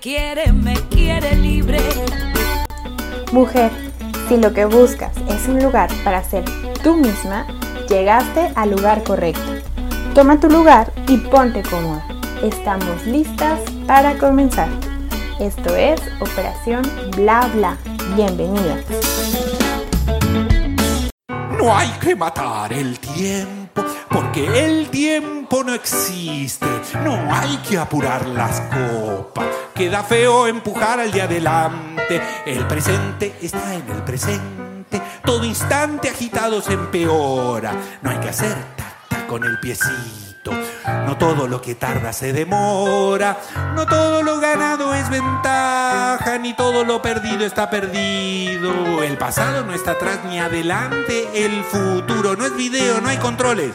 quiere, me quiere libre. Mujer, si lo que buscas es un lugar para ser tú misma, llegaste al lugar correcto. Toma tu lugar y ponte cómoda. Estamos listas para comenzar. Esto es Operación Bla Bla. Bienvenida. No hay que matar el tiempo, porque el tiempo no existe. No hay que apurar las copas. Queda feo empujar al de adelante. El presente está en el presente. Todo instante agitado se empeora. No hay que hacer tacta con el piecito. No todo lo que tarda se demora. No todo lo ganado es ventaja. Ni todo lo perdido está perdido. El pasado no está atrás ni adelante. El futuro no es video, no hay controles.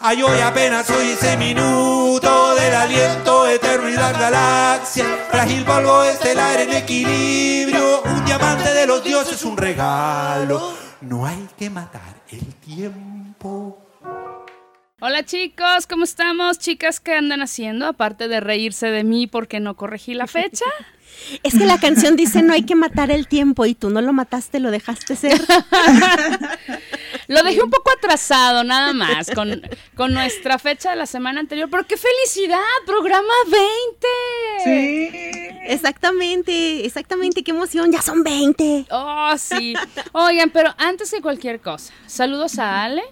Ay, hoy apenas soy ese minuto del aliento, eternidad, galaxia, frágil polvo estelar en equilibrio, un diamante de los dioses, un regalo. No hay que matar el tiempo. Hola chicos, ¿cómo estamos? Chicas, ¿qué andan haciendo? Aparte de reírse de mí porque no corregí la fecha. Es que la canción dice no hay que matar el tiempo y tú no lo mataste, lo dejaste ser. lo dejé un poco atrasado nada más con, con nuestra fecha de la semana anterior, pero qué felicidad, programa 20. Sí. Exactamente, exactamente, qué emoción, ya son 20. Oh, sí. Oigan, pero antes de cualquier cosa, saludos a Ale,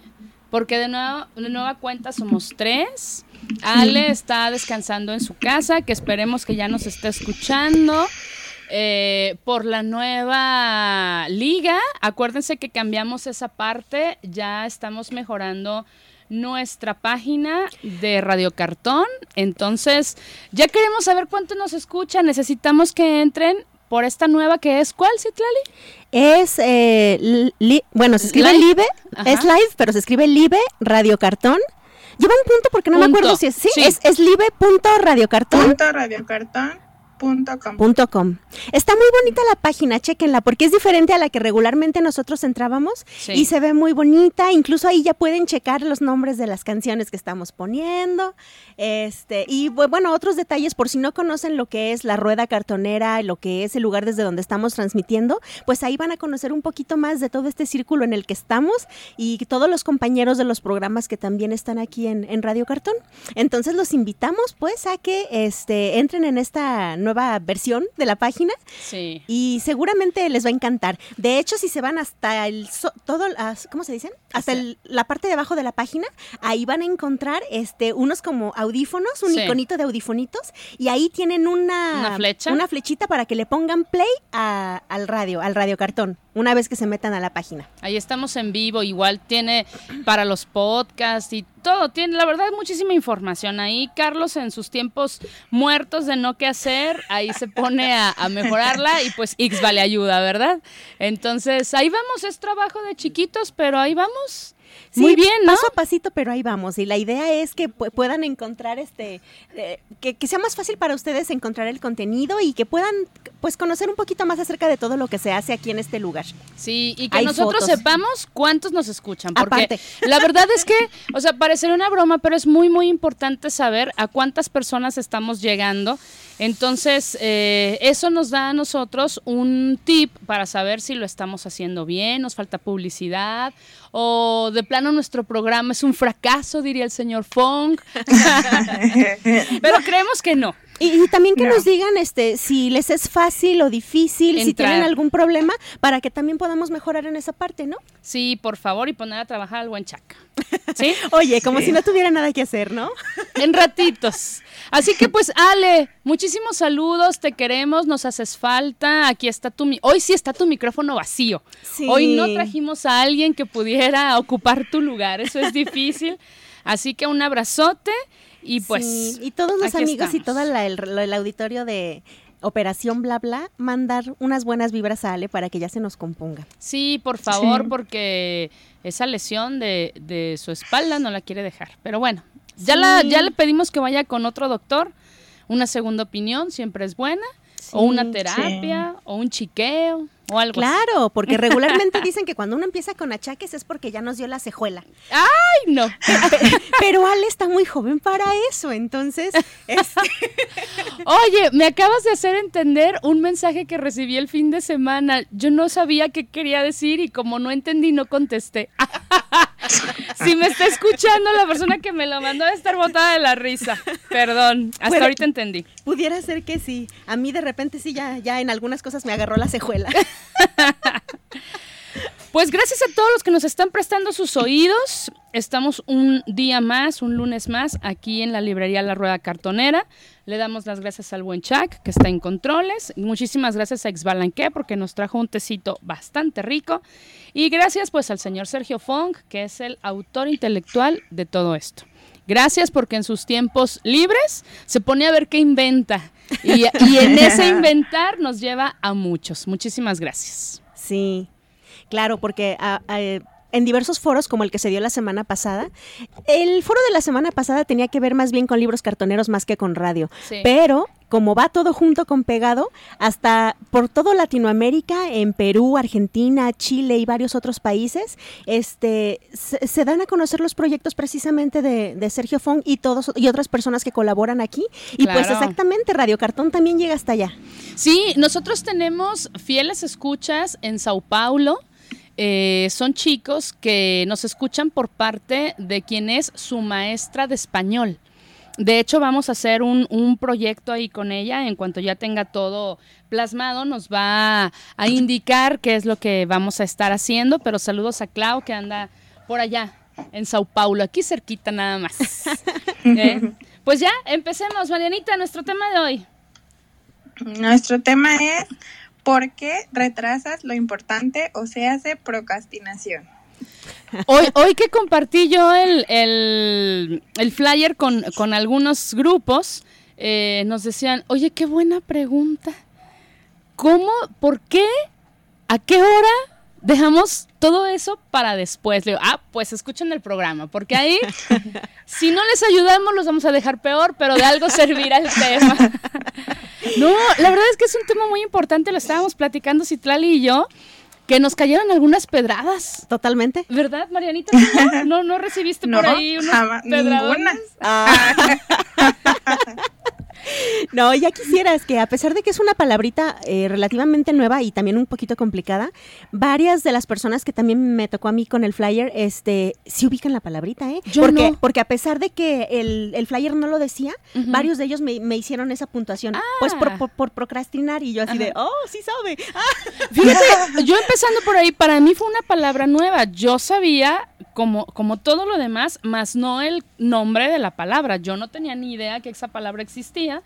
porque de, nuevo, de nueva cuenta somos tres. Ale está descansando en su casa, que esperemos que ya nos esté escuchando. Eh, por la nueva liga, acuérdense que cambiamos esa parte, ya estamos mejorando nuestra página de Radio Cartón. Entonces, ya queremos saber cuánto nos escucha. Necesitamos que entren por esta nueva que es, ¿cuál, Citlali? Es, eh, bueno, se escribe Live, es live, pero se escribe Live Radio Cartón. Lleva un punto porque no me acuerdo si es, sí, es, es live.radiocartón. Punto radiocartón Com. Está muy bonita la página, chequenla, porque es diferente a la que regularmente nosotros entrábamos y se ve muy bonita. Incluso ahí ya pueden checar los nombres de las canciones que estamos poniendo. Este, y bueno, otros detalles, por si no conocen lo que es la rueda cartonera, lo que es el lugar desde donde estamos transmitiendo, pues ahí van a conocer un poquito más de todo este círculo en el que estamos y todos los compañeros de los programas que también están aquí en, en Radio Cartón. Entonces los invitamos pues a que este, entren en esta nueva versión de la página. Sí. Y seguramente les va a encantar. De hecho, si se van hasta el todo ¿cómo se dicen? Hasta la parte de abajo de la página, ahí van a encontrar este unos como audífonos, un iconito de audifonitos y ahí tienen una una flecha, una flechita para que le pongan play al radio, al radio cartón una vez que se metan a la página. Ahí estamos en vivo, igual tiene para los podcasts y todo, tiene la verdad muchísima información ahí. Carlos en sus tiempos muertos de no qué hacer, ahí se pone a, mejorarla y pues X vale ayuda, ¿verdad? Entonces ahí vamos, es trabajo de chiquitos, pero ahí vamos. Muy bien, ¿no? Paso a pasito, pero ahí vamos. Y la idea es que puedan encontrar este, eh, que, que, sea más fácil para ustedes encontrar el contenido y que puedan, pues, conocer un poquito más acerca de todo lo que se hace aquí en este lugar. Sí, y que nosotros sepamos cuántos nos escuchan. Porque la verdad es que, o sea, parecerá una broma, pero es muy, muy importante saber a cuántas personas estamos llegando. Entonces, eh, eso nos da a nosotros un tip para saber si lo estamos haciendo bien, nos falta publicidad o de plano nuestro programa es un fracaso, diría el señor Fong. Pero creemos que no. Y, también que nos digan este si les es fácil o difícil, si tienen algún problema, para que también podamos mejorar en esa parte, ¿no? Sí, por favor, y poner a trabajar al buen chaca. ¿Sí? Oye, como si no tuviera nada que hacer, ¿no? En ratitos. Así que pues, Ale, muchísimos saludos, te queremos, nos haces falta. Aquí está tu hoy sí está tu micrófono vacío. Hoy no trajimos a alguien que pudiera ocupar tu lugar, eso es difícil. Así que un abrazote y pues. y todos los amigos y todo el, auditorio de Operación Bla Bla, mandar unas buenas vibras a Ale para que ya se nos componga. Sí, por favor, porque esa lesión de, de, su espalda no la quiere dejar. Pero bueno, ya, la, ya le pedimos que vaya con otro doctor. Una segunda opinión siempre es buena. o una terapia, o un chiqueo. O algo Claro, porque regularmente dicen que cuando uno empieza con achaques es porque ya nos dio la cejuela. ¡Ay, no! Pero Ale está muy joven para eso, entonces... Este... Oye, me acabas de hacer entender un mensaje que recibí el fin de semana. Yo no sabía qué quería decir y como no entendí, no contesté. si me está escuchando la persona que me lo mandó a estar botada de la risa. Perdón, hasta ahorita entendí. Pudiera ser que sí. A mí de repente sí ya, ya en algunas cosas me agarró la cejuela. Pues gracias a todos los que nos están prestando sus oídos. Estamos un día más, un lunes más, aquí en la librería La Rueda Cartonera. Le damos las gracias al buen Chuck, que está en controles. Muchísimas gracias a Exbalanque, porque nos trajo un tecito bastante rico. Y gracias pues al señor Sergio Fong, que es el autor intelectual de todo esto. Gracias porque en sus tiempos libres se pone a ver qué inventa. Y, y en ese inventar nos lleva a muchos. Muchísimas gracias. Sí, claro, porque ah, ah, en diversos foros, como el que se dio la semana pasada, el foro de la semana pasada tenía que ver más bien con libros cartoneros más que con radio. Sí. Pero como va todo junto con pegado, hasta por todo Latinoamérica, en Perú, Argentina, Chile y varios otros países, este, se, se dan a conocer los proyectos precisamente de, de, Sergio Fong y todos y otras personas que colaboran aquí. Y Claro. pues exactamente, Radio Cartón también llega hasta allá. Sí, nosotros tenemos fieles escuchas en Sao Paulo. Eh, son chicos que nos escuchan por parte de quien es su maestra de español. De hecho, vamos a hacer un, un proyecto ahí con ella. En cuanto ya tenga todo plasmado, nos va a indicar qué es lo que vamos a estar haciendo. Pero saludos a Clau, que anda por allá, en Sao Paulo, aquí cerquita nada más. Eh, Pues ya, empecemos, Marianita, nuestro tema de hoy. Nuestro tema es ¿por qué retrasas lo importante o se hace procrastinación? Hoy, hoy que compartí yo el, el, el flyer con, con algunos grupos, eh, nos decían, oye, qué buena pregunta. ¿Cómo? ¿Por qué? ¿A qué hora dejamos todo eso para después? Le digo, ah, pues escuchen el programa, porque ahí, si no les ayudamos, los vamos a dejar peor, pero de algo servirá el tema. No, la verdad es que es un tema muy importante, lo estábamos platicando Citlali y yo, que nos cayeron algunas pedradas. Totalmente. ¿Verdad, Marianita? ¿No, no, no recibiste No, por ahí unas ninguna. Ah. No, ya quisieras que a pesar de que es una palabrita eh, relativamente nueva y también un poquito complicada, varias de las personas que también me tocó a mí con el flyer, este, sí ubican la palabrita, ¿eh? Yo porque, no. porque a pesar de que el, el flyer no lo decía, varios de ellos me, me hicieron esa puntuación, pues por, por- por procrastinar y yo así de, oh, sí sabe. Ah, Fíjate, yo empezando por ahí, para mí fue una palabra nueva. Yo sabía, como, como todo lo demás, más no el nombre de la palabra. Yo no tenía ni idea que esa palabra existía.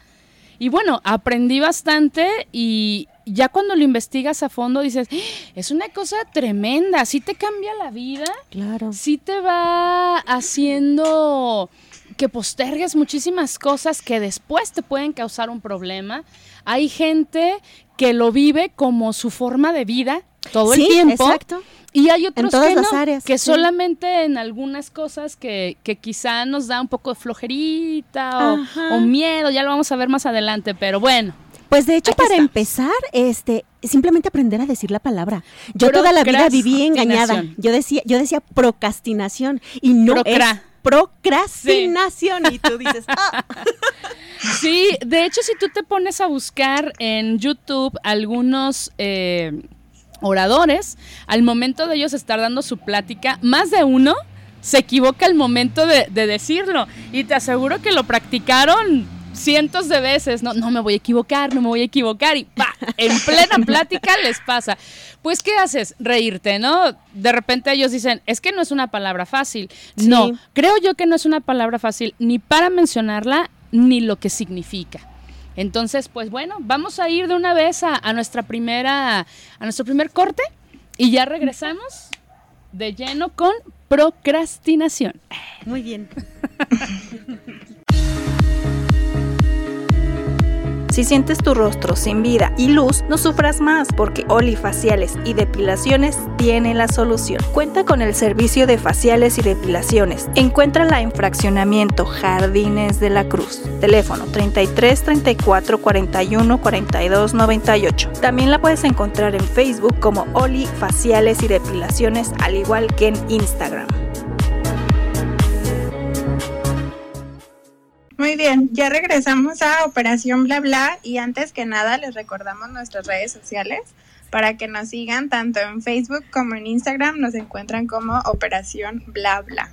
Y bueno, aprendí bastante y ya cuando lo investigas a fondo dices, "Ah, es una cosa tremenda, sí te cambia la vida. Claro. sí te va haciendo que postergues muchísimas cosas que después te pueden causar un problema. Hay gente que lo vive como su forma de vida todo Sí, el tiempo. exacto. Y hay otros todas que las no, áreas, que sí. solamente en algunas cosas que, que quizá nos da un poco de flojerita o, miedo, ya lo vamos a ver más adelante, pero bueno. Pues de hecho, Aquí para estamos. empezar, este, simplemente aprender a decir la palabra. Yo toda la vida viví engañada. Yo decía, yo decía procrastinación y no Procra. es procrastinación. Y tú dices, ah, Sí, de hecho, si tú te pones a buscar en YouTube algunos eh, oradores, al momento de ellos estar dando su plática, más de uno se equivoca al momento de, de decirlo. Y te aseguro que lo practicaron cientos de veces. No, no me voy a equivocar, no me voy a equivocar. Y pa, en plena plática les pasa. Pues, ¿qué haces? Reírte, ¿no? De repente ellos dicen, es que no es una palabra fácil. Sí. No, creo yo que no es una palabra fácil ni para mencionarla ni lo que significa. Entonces, pues bueno, vamos a ir de una vez a, a nuestra primera, a nuestro primer corte y ya regresamos de lleno con procrastinación. muy bien. Si sientes tu rostro sin vida y luz, no sufras más porque Oli Faciales y Depilaciones tiene la solución. Cuenta con el servicio de faciales y depilaciones. Encuéntrala en Fraccionamiento Jardines de la Cruz. Teléfono 33 34 41 42 98. También la puedes encontrar en Facebook como Oli Faciales y Depilaciones, al igual que en Instagram. Muy bien, ya regresamos a Operación Bla Bla y antes que nada les recordamos nuestras redes sociales para que nos sigan tanto en Facebook como en Instagram, nos encuentran como Operación Bla Bla.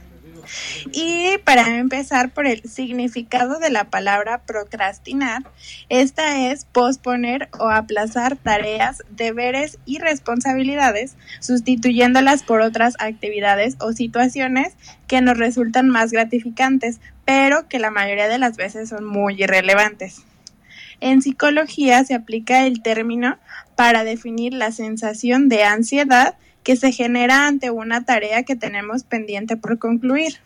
Y para empezar por el significado de la palabra procrastinar, esta es posponer o aplazar tareas, deberes y responsabilidades, sustituyéndolas por otras actividades o situaciones que nos resultan más gratificantes, pero que la mayoría de las veces son muy irrelevantes. En psicología se aplica el término para definir la sensación de ansiedad que se genera ante una tarea que tenemos pendiente por concluir.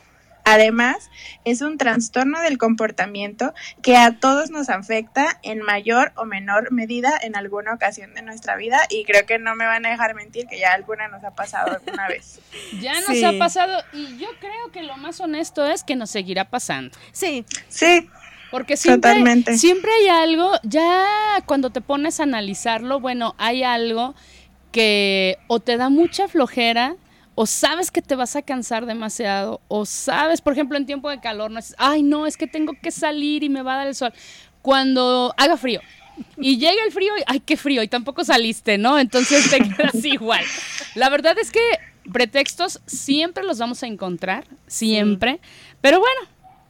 Además, es un trastorno del comportamiento que a todos nos afecta en mayor o menor medida en alguna ocasión de nuestra vida y creo que no me van a dejar mentir que ya alguna nos ha pasado alguna vez. Ya nos ha pasado y yo creo que lo más honesto es que nos seguirá pasando. Sí. Sí. Porque siempre, siempre hay algo, ya cuando te pones a analizarlo, bueno, hay algo que o te da mucha flojera, o sabes que te vas a cansar demasiado, o sabes, por ejemplo, en tiempo de calor, no es, ay, no, es que tengo que salir y me va a dar el sol. Cuando haga frío y llega el frío, y, ay, qué frío, y tampoco saliste, ¿no? Entonces te quedas igual. La verdad es que pretextos siempre los vamos a encontrar, siempre, pero bueno,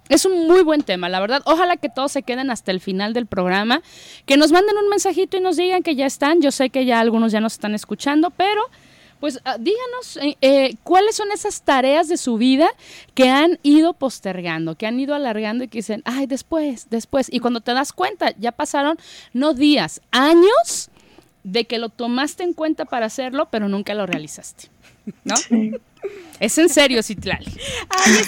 es un muy buen tema, la verdad. Ojalá que todos se queden hasta el final del programa, que nos manden un mensajito y nos digan que ya están. Yo sé que ya algunos ya nos están escuchando, pero pues ah, díganos eh, eh, cuáles son esas tareas de su vida que han ido postergando, que han ido alargando y que dicen, ay, después, después. Y cuando te das cuenta, ya pasaron no días, años de que lo tomaste en cuenta para hacerlo, pero nunca lo realizaste. ¿No? Es en serio, Citlali.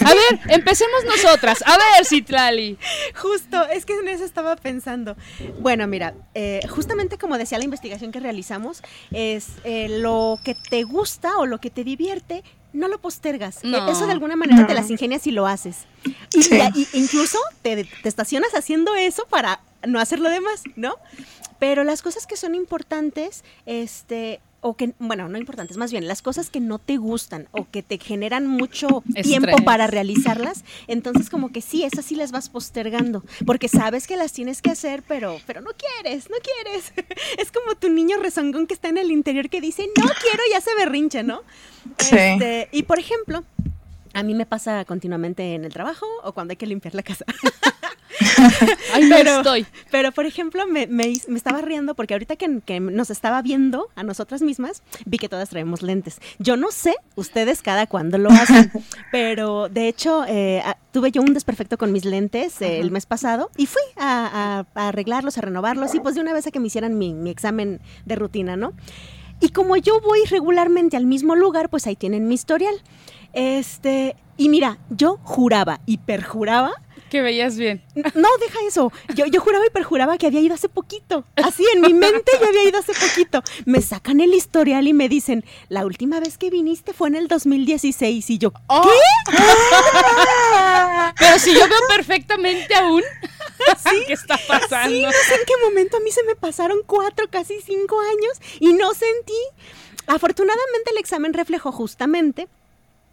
A ver, empecemos nosotras. A ver, Citlali. Justo, es que en eso estaba pensando. Bueno, mira, eh, justamente como decía la investigación que realizamos, es eh, lo que te gusta o lo que te divierte, no lo postergas. E, eso de alguna manera te las ingenias y lo haces. Y, incluso te, te estacionas haciendo eso para no hacer lo demás, ¿no? Pero las cosas que son importantes, este, o que, bueno, no importantes, más bien las cosas que no te gustan o que te generan mucho tiempo para realizarlas, entonces como que sí, esas sí las vas postergando, porque sabes que las tienes que hacer, pero, pero no quieres, no quieres. es como tu niño rezongón que está en el interior que dice, no quiero, ya se berrinche, ¿no? Sí. Este, y por ejemplo, a mí me pasa continuamente en el trabajo o cuando hay que limpiar la casa. Ahí pero, estoy. Pero, por ejemplo, me, estaba riendo porque ahorita que, nos estaba viendo a nosotras mismas, vi que todas traemos lentes. Yo no sé ustedes cada cuándo lo hacen, pero de hecho eh, tuve yo un desperfecto con mis lentes eh, el mes pasado y fui a, arreglarlos, a renovarlos y pues de una vez a que me hicieran mi, mi examen de rutina, ¿no? Y como yo voy regularmente al mismo lugar, pues ahí tienen mi historial. Este, y mira, yo juraba y perjuraba que veías bien. No, deja eso. Yo, yo juraba y perjuraba que había ido hace poquito. Así, en mi mente yo había ido hace poquito. Me sacan el historial y me dicen, la última vez que viniste fue en el 2016. Y yo, oh. ¿qué? Pero si yo veo perfectamente aún. ¿Qué está pasando? Sí, no sé en qué momento a mí se me pasaron cuatro, casi cinco años y no sentí. Afortunadamente el examen reflejó justamente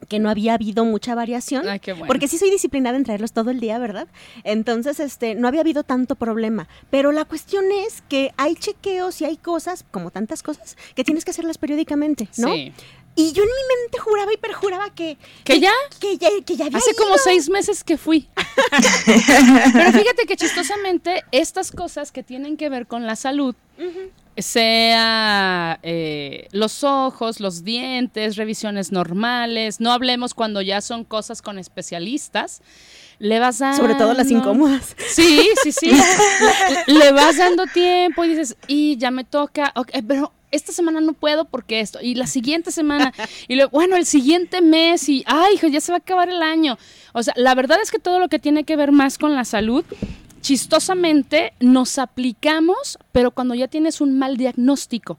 que no había habido mucha variación, porque sí soy disciplinada en traerlos todo el día, ¿verdad? Entonces, este, no había habido tanto problema, pero la cuestión es que hay chequeos y hay cosas, como tantas cosas, que tienes que hacerlas periódicamente, ¿no? Sí. Y yo en mi mente juraba y perjuraba que... ¿Que, ya? Que ya, que ya había Hace como seis meses que fui. Pero fíjate que chistosamente estas cosas que tienen que ver con la salud, sea eh, los ojos, los dientes, revisiones normales, no hablemos cuando ya son cosas con especialistas, le vas dando... Sobre todo las incómodas. Sí, sí, sí. le, vas dando tiempo y dices, y ya me toca, pero esta semana no puedo porque esto, y la siguiente semana, y luego, bueno, el siguiente mes, y, ay, hijo, ya se va a acabar el año. O sea, la verdad es que todo lo que tiene que ver más con la salud chistosamente nos aplicamos, pero cuando ya tienes un mal diagnóstico.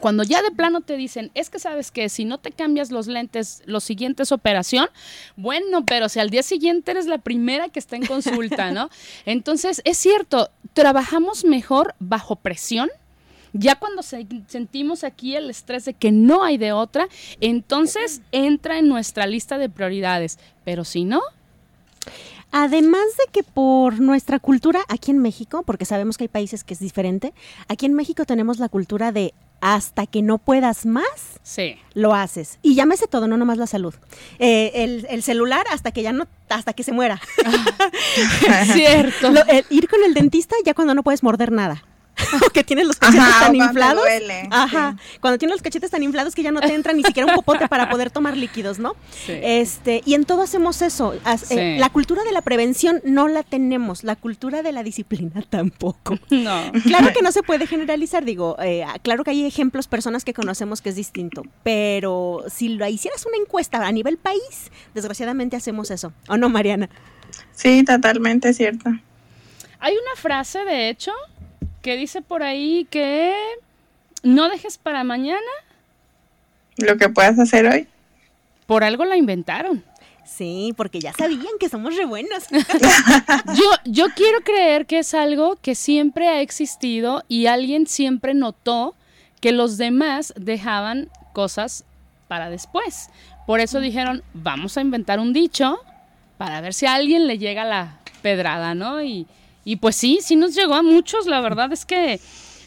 Cuando ya de plano te dicen, es que sabes que si no te cambias los lentes, lo siguiente es operación, bueno, pero si al día siguiente eres la primera que está en consulta, ¿no? Entonces, es cierto, trabajamos mejor bajo presión, ya cuando sentimos aquí el estrés de que no hay de otra, entonces entra en nuestra lista de prioridades. Pero si no, Además de que por nuestra cultura aquí en México, porque sabemos que hay países que es diferente, aquí en México tenemos la cultura de hasta que no puedas más, sí. lo haces. Y llámese todo, no nomás la salud. Eh, el, celular hasta que ya no, hasta que se muera. cierto. ir con el dentista ya cuando no puedes morder nada. que tienes los cachetes tan inflados. Ajá. Cuando tienes los cachetes tan inflados que ya no te entra ni siquiera un popote para poder tomar líquidos, ¿no? Este, y en todo hacemos eso. Eh, la cultura de la prevención no la tenemos, la cultura de la disciplina tampoco. No. Claro que no se puede generalizar, digo, eh, claro que hay ejemplos, personas que conocemos que es distinto, pero si lo hicieras una encuesta a nivel país, desgraciadamente hacemos eso. ¿O no, Mariana? Sí, totalmente cierto. Hay una frase, de hecho, que dice por ahí que no dejes para mañana lo que puedas hacer hoy. Por algo la inventaron. Sí, porque ya sabían que somos re buenos. yo, yo quiero creer que es algo que siempre ha existido y alguien siempre notó que los demás dejaban cosas para después. Por eso dijeron, vamos a inventar un dicho para ver si a alguien le llega la pedrada, ¿no? Y, y pues sí, sí nos llegó a muchos, la verdad es que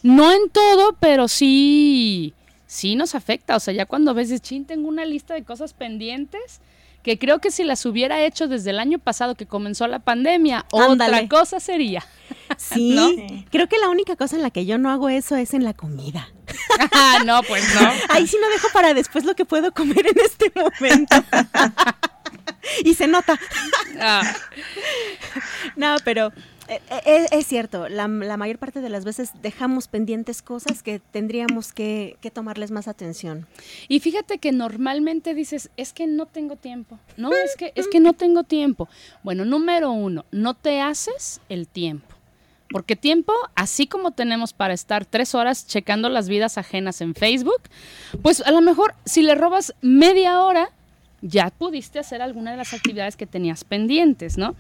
no en todo, pero sí, sí nos afecta. O sea, ya cuando ves, de chin, tengo una lista de cosas pendientes que creo que si las hubiera hecho desde el año pasado que comenzó la pandemia, otra cosa sería. Sí, creo que la única cosa en la que yo no hago eso es en la comida. Ah, no, pues no. Ahí sí no dejo para después lo que puedo comer en este momento. y se nota. Ah. No, pero eh, eh, es, cierto, la, mayor parte de las veces dejamos pendientes cosas que tendríamos que, tomarles más atención. Y fíjate que normalmente dices, es que no tengo tiempo. No, es que, es que no tengo tiempo. Bueno, número uno, no te haces el tiempo. Porque tiempo, así como tenemos para estar tres horas checando las vidas ajenas en Facebook, pues a lo mejor si le robas media hora, ya pudiste hacer alguna de las actividades que tenías pendientes, ¿no?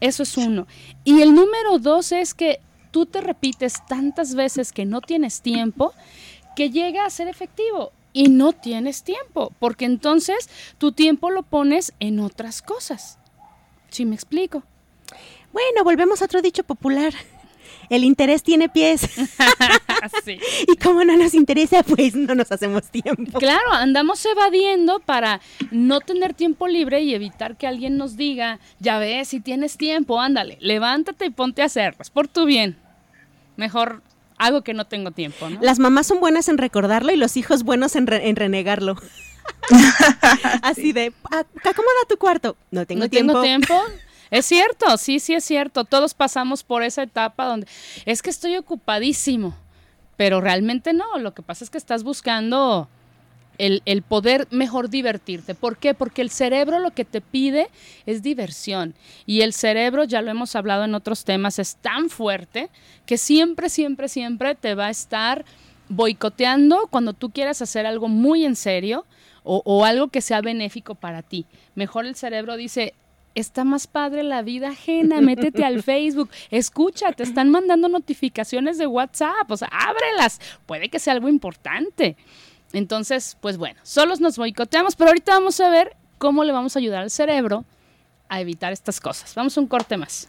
Eso es uno. Y el número dos es que tú te repites tantas veces que no tienes tiempo que llega a ser efectivo y no tienes tiempo, porque entonces tu tiempo lo pones en otras cosas. ¿Sí me explico? Bueno, volvemos a otro dicho popular el interés tiene pies. Y como no nos interesa, pues no nos hacemos tiempo. Claro, andamos evadiendo para no tener tiempo libre y evitar que alguien nos diga, ya ves, si tienes tiempo, ándale, levántate y ponte a hacerlo, por tu bien. Mejor algo que no tengo tiempo, ¿no? Las mamás son buenas en recordarlo y los hijos buenos en, renegarlo. Así de, ah, acomoda tu cuarto. No tengo tiempo. Tengo tiempo. Es cierto, sí, sí es cierto. Todos pasamos por esa etapa donde es que estoy ocupadísimo, pero realmente no. Lo que pasa es que estás buscando el, el, poder mejor divertirte. ¿Por qué? Porque el cerebro lo que te pide es diversión. Y el cerebro, ya lo hemos hablado en otros temas, es tan fuerte que siempre, siempre, siempre te va a estar boicoteando cuando tú quieras hacer algo muy en serio o, o algo que sea benéfico para ti. Mejor el cerebro dice, está más padre la vida ajena, métete al Facebook, escucha, te están mandando notificaciones de WhatsApp, o sea, ábrelas, puede que sea algo importante. Entonces, pues bueno, solos nos boicoteamos, pero ahorita vamos a ver cómo le vamos a ayudar al cerebro a evitar estas cosas. Vamos a un corte más.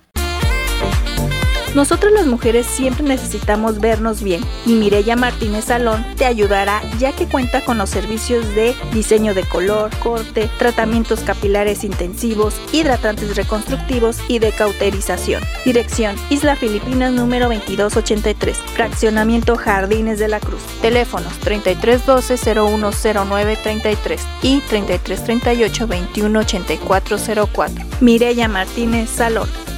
Nosotros las mujeres siempre necesitamos vernos bien y Mireya Martínez Salón te ayudará ya que cuenta con los servicios de diseño de color, corte, tratamientos capilares intensivos, hidratantes reconstructivos y de cauterización. Dirección Isla Filipinas número 2283, Fraccionamiento Jardines de la Cruz. Teléfonos 3312 010933 y 3338 218404. Mireya Martínez Salón.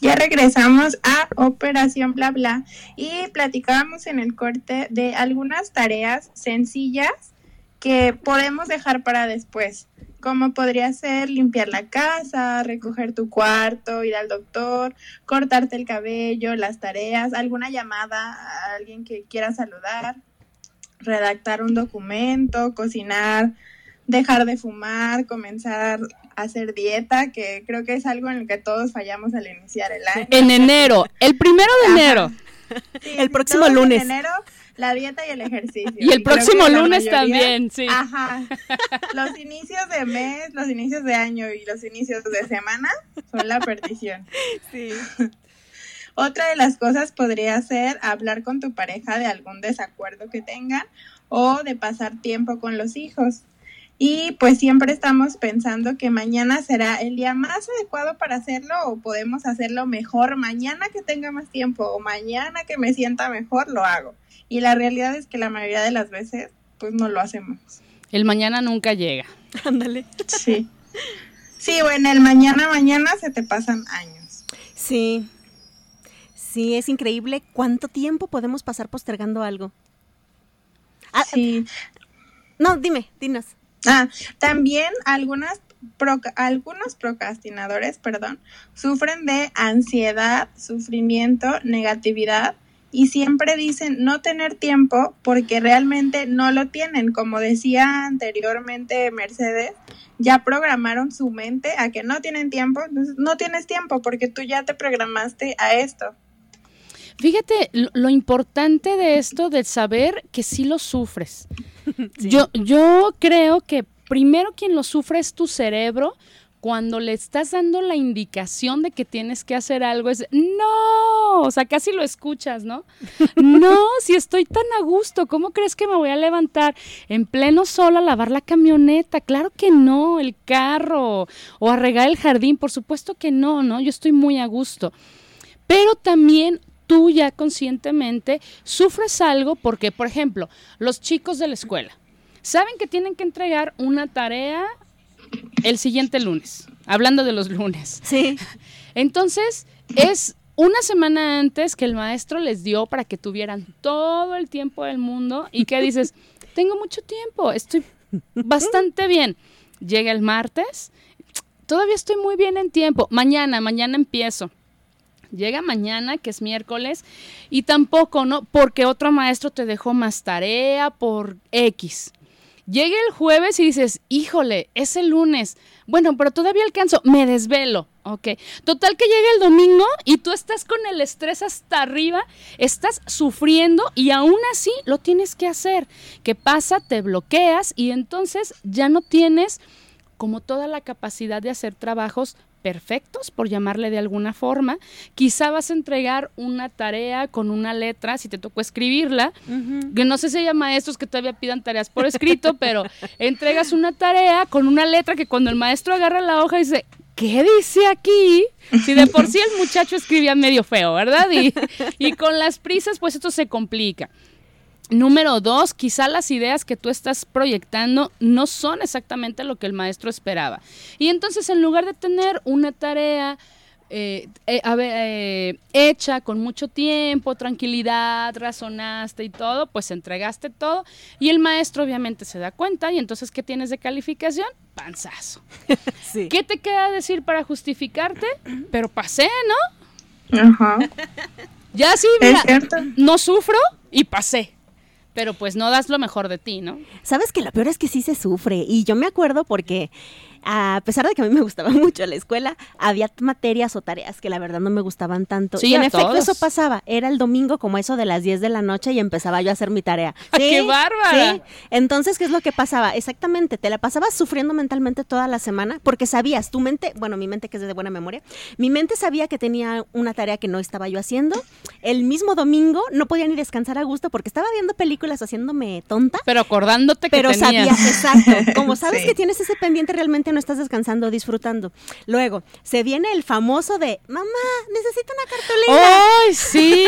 Ya regresamos a Operación Bla Bla y platicábamos en el corte de algunas tareas sencillas que podemos dejar para después, como podría ser limpiar la casa, recoger tu cuarto, ir al doctor, cortarte el cabello, las tareas, alguna llamada a alguien que quiera saludar, redactar un documento, cocinar, dejar de fumar, comenzar hacer dieta, que creo que es algo en el que todos fallamos al iniciar el año. En enero, el primero de enero. el próximo lunes. En enero la dieta y el ejercicio. Y el próximo lunes también, sí. Ajá. Los inicios de mes, los inicios de año y los inicios de semana son la perdición. Sí. Otra de las cosas podría ser hablar con tu pareja de algún desacuerdo que tengan o de pasar tiempo con los hijos. Y pues siempre estamos pensando que mañana será el día más adecuado para hacerlo o podemos hacerlo mejor mañana que tenga más tiempo o mañana que me sienta mejor lo hago. Y la realidad es que la mayoría de las veces, pues no lo hacemos. El mañana nunca llega. Ándale. Sí. Sí, bueno, el mañana, mañana se te pasan años. Sí. Sí, es increíble cuánto tiempo podemos pasar postergando algo. Ah, sí. No, dime, dinos. Ah, también algunas algunos procrastinadores, perdón, sufren de ansiedad, sufrimiento, negatividad y siempre dicen no tener tiempo porque realmente no lo tienen. Como decía anteriormente Mercedes, ya programaron su mente a que no tienen tiempo, entonces no tienes tiempo porque tú ya te programaste a esto. Fíjate lo, importante de esto de saber que sí lo sufres. Yo, yo creo que primero quien lo sufre es tu cerebro cuando le estás dando la indicación de que tienes que hacer algo, es no, o sea, casi lo escuchas, ¿no? no, si estoy tan a gusto, ¿cómo crees que me voy a levantar en pleno sol a lavar la camioneta? Claro que no, el carro o a regar el jardín, por supuesto que no, ¿no? Yo estoy muy a gusto. Pero también tú ya conscientemente sufres algo porque, por ejemplo, los chicos de la escuela saben que tienen que entregar una tarea el siguiente lunes, hablando de los lunes. Sí. Entonces, es una semana antes que el maestro les dio para que tuvieran todo el tiempo del mundo y que dices, tengo mucho tiempo, estoy bastante bien. Llega el martes, todavía estoy muy bien en tiempo. Mañana, mañana empiezo. Llega mañana, que es miércoles, y tampoco, ¿no? Porque otro maestro te dejó más tarea por X. Llega el jueves y dices, híjole, es el lunes. Bueno, pero todavía alcanzo, me desvelo. Ok. Total que llega el domingo y tú estás con el estrés hasta arriba, estás sufriendo y aún así lo tienes que hacer. ¿Qué pasa? Te bloqueas y entonces ya no tienes como toda la capacidad de hacer trabajos perfectos, por llamarle de alguna forma. Quizá vas a entregar una tarea con una letra, si te tocó escribirla, que no sé si hay maestros que todavía pidan tareas por escrito, pero entregas una tarea con una letra que cuando el maestro agarra la hoja dice, ¿qué dice aquí? Si de por sí el muchacho escribía medio feo, ¿verdad? Y, y con las prisas, pues esto se complica. Número dos, quizá las ideas que tú estás proyectando no son exactamente lo que el maestro esperaba. Y entonces en lugar de tener una tarea eh, eh, eh, hecha con mucho tiempo, tranquilidad, razonaste y todo, pues entregaste todo y el maestro obviamente se da cuenta y entonces ¿qué tienes de calificación? Panzazo. ¿Qué te queda decir para justificarte? Pero pasé, ¿no? Ajá. Ya sí, mira, no sufro y pasé pero pues no das lo mejor de ti, ¿no? Sabes que lo peor es que sí se sufre y yo me acuerdo porque a pesar de que a mí me gustaba mucho la escuela, había materias o tareas que la verdad no me gustaban tanto. Sí, y en efecto eso pasaba. Era el domingo como eso de las 10 de la noche y empezaba yo a hacer mi tarea. ¡Qué bárbara! Sí. Entonces, ¿qué es lo que pasaba? Exactamente, te la pasabas sufriendo mentalmente toda la semana porque sabías, tu mente, bueno, mi mente que es de buena memoria, mi mente sabía que tenía una tarea que no estaba yo haciendo. El mismo domingo no podía ni descansar a gusto porque estaba viendo películas haciéndome tonta. Pero acordándote que Pero sabías. exacto. Como sabes que tienes ese pendiente realmente no estás descansando, disfrutando. Luego, se viene el famoso de, mamá, necesito una cartulina. ¡Ay, sí!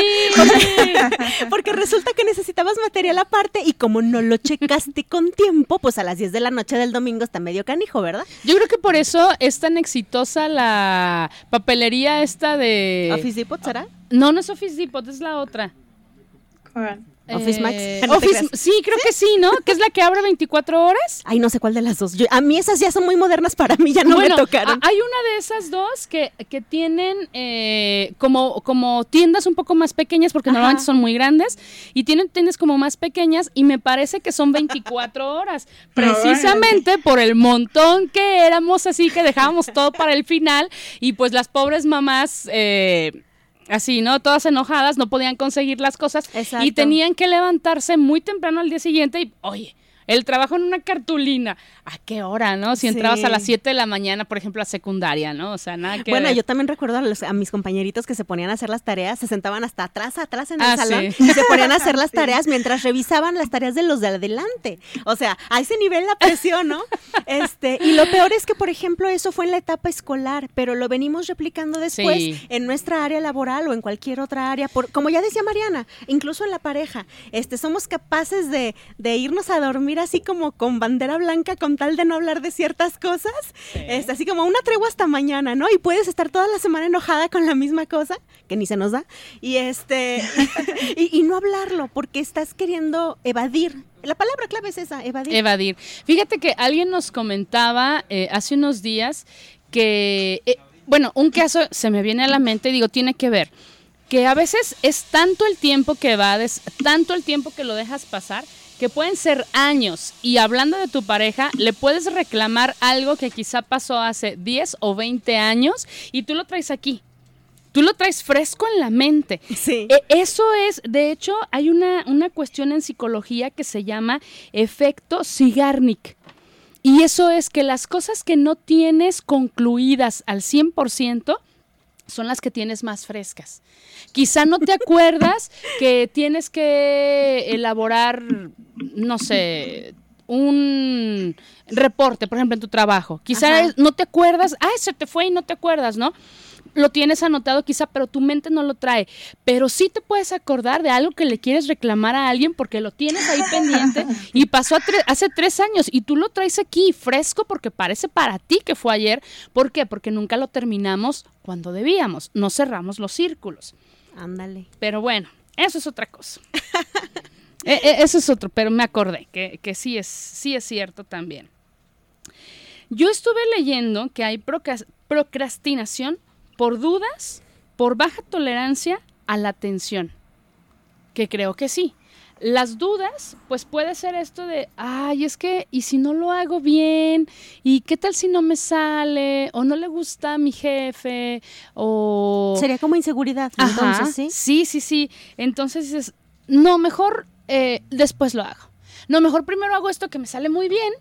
Porque resulta que necesitabas material aparte y como no lo checaste con tiempo, pues a las 10 de la noche del domingo está medio canijo, ¿verdad? Yo creo que por eso es tan exitosa la papelería esta de... ¿Office Depot será? No, no es Office Depot, es la otra. Office Max. Eh, Office, sí, creo que sí, ¿no? Que es la que abre 24 horas. Ay, no sé cuál de las dos. Yo, a mí esas ya son muy modernas para mí, ya no me tocaron. Hay una de esas dos que, que tienen eh, como, como tiendas un poco más pequeñas, porque normalmente son muy grandes, y tienen tiendas como más pequeñas, y me parece que son 24 horas. Precisamente por el montón que éramos así, que dejábamos todo para el final, y pues las pobres mamás. Eh, así, ¿no? Todas enojadas, no podían conseguir las cosas y tenían que levantarse muy temprano al día siguiente y, oye, el trabajo en una cartulina. ¿A qué hora, no? Si entrabas a las 7 de la mañana, por ejemplo, a secundaria, ¿no? O sea, nada que Bueno, yo también recuerdo a, mis compañeritos que se ponían a hacer las tareas, se sentaban hasta atrás, atrás en el ah, salón y se ponían a hacer las tareas mientras revisaban las tareas de los de adelante. O sea, a ese nivel la presión, ¿no? Este, y lo peor es que, por ejemplo, eso fue en la etapa escolar, pero lo venimos replicando después en nuestra área laboral o en cualquier otra área, por, como ya decía Mariana, incluso en la pareja. Este, somos capaces de, de irnos a dormir así como con bandera blanca con tal de no hablar de ciertas cosas. Es así como una tregua hasta mañana, ¿no? Y puedes estar toda la semana enojada con la misma cosa, que ni se nos da, y este y, no hablarlo porque estás queriendo evadir la palabra clave es esa, evadir. Evadir. Fíjate que alguien nos comentaba eh, hace unos días que, eh, bueno, un caso se me viene a la mente, digo, tiene que ver, que a veces es tanto el tiempo que evades, tanto el tiempo que lo dejas pasar, que pueden ser años y hablando de tu pareja, le puedes reclamar algo que quizá pasó hace 10 o 20 años y tú lo traes aquí. Tú lo traes fresco en la mente. Sí. E, eso es, de hecho, hay una, una cuestión en psicología que se llama efecto Sigarnik. Y eso es que las cosas que no tienes concluidas al 100%, son las que tienes más frescas. Quizá no te acuerdas que tienes que elaborar, no sé, un reporte, por ejemplo, en tu trabajo. Quizá no te acuerdas, ay, se te fue y no te acuerdas, ¿no? Lo tienes anotado quizá, pero tu mente no lo trae. Pero sí te puedes acordar de algo que le quieres reclamar a alguien porque lo tienes ahí pendiente y pasó hace tres años y tú lo traes aquí fresco porque parece para ti que fue ayer. ¿Por qué? Porque nunca lo terminamos cuando debíamos, no cerramos los círculos. Ándale. Pero bueno, eso es otra cosa. E, e, eso es otro, pero me acordé que, que sí, es, sí es cierto también. Yo estuve leyendo que hay procrastinación por dudas, por baja tolerancia a la atención, que creo que sí. Las dudas, pues puede ser esto de, ay, es que, ¿y si no lo hago bien? ¿Y qué tal si no me sale? ¿O no le gusta a mi jefe? ¿O...? Sería como inseguridad, entonces, ¿sí? Sí, sí, sí. Entonces dices, no, mejor eh, después lo hago. No, mejor primero hago esto que me sale muy bien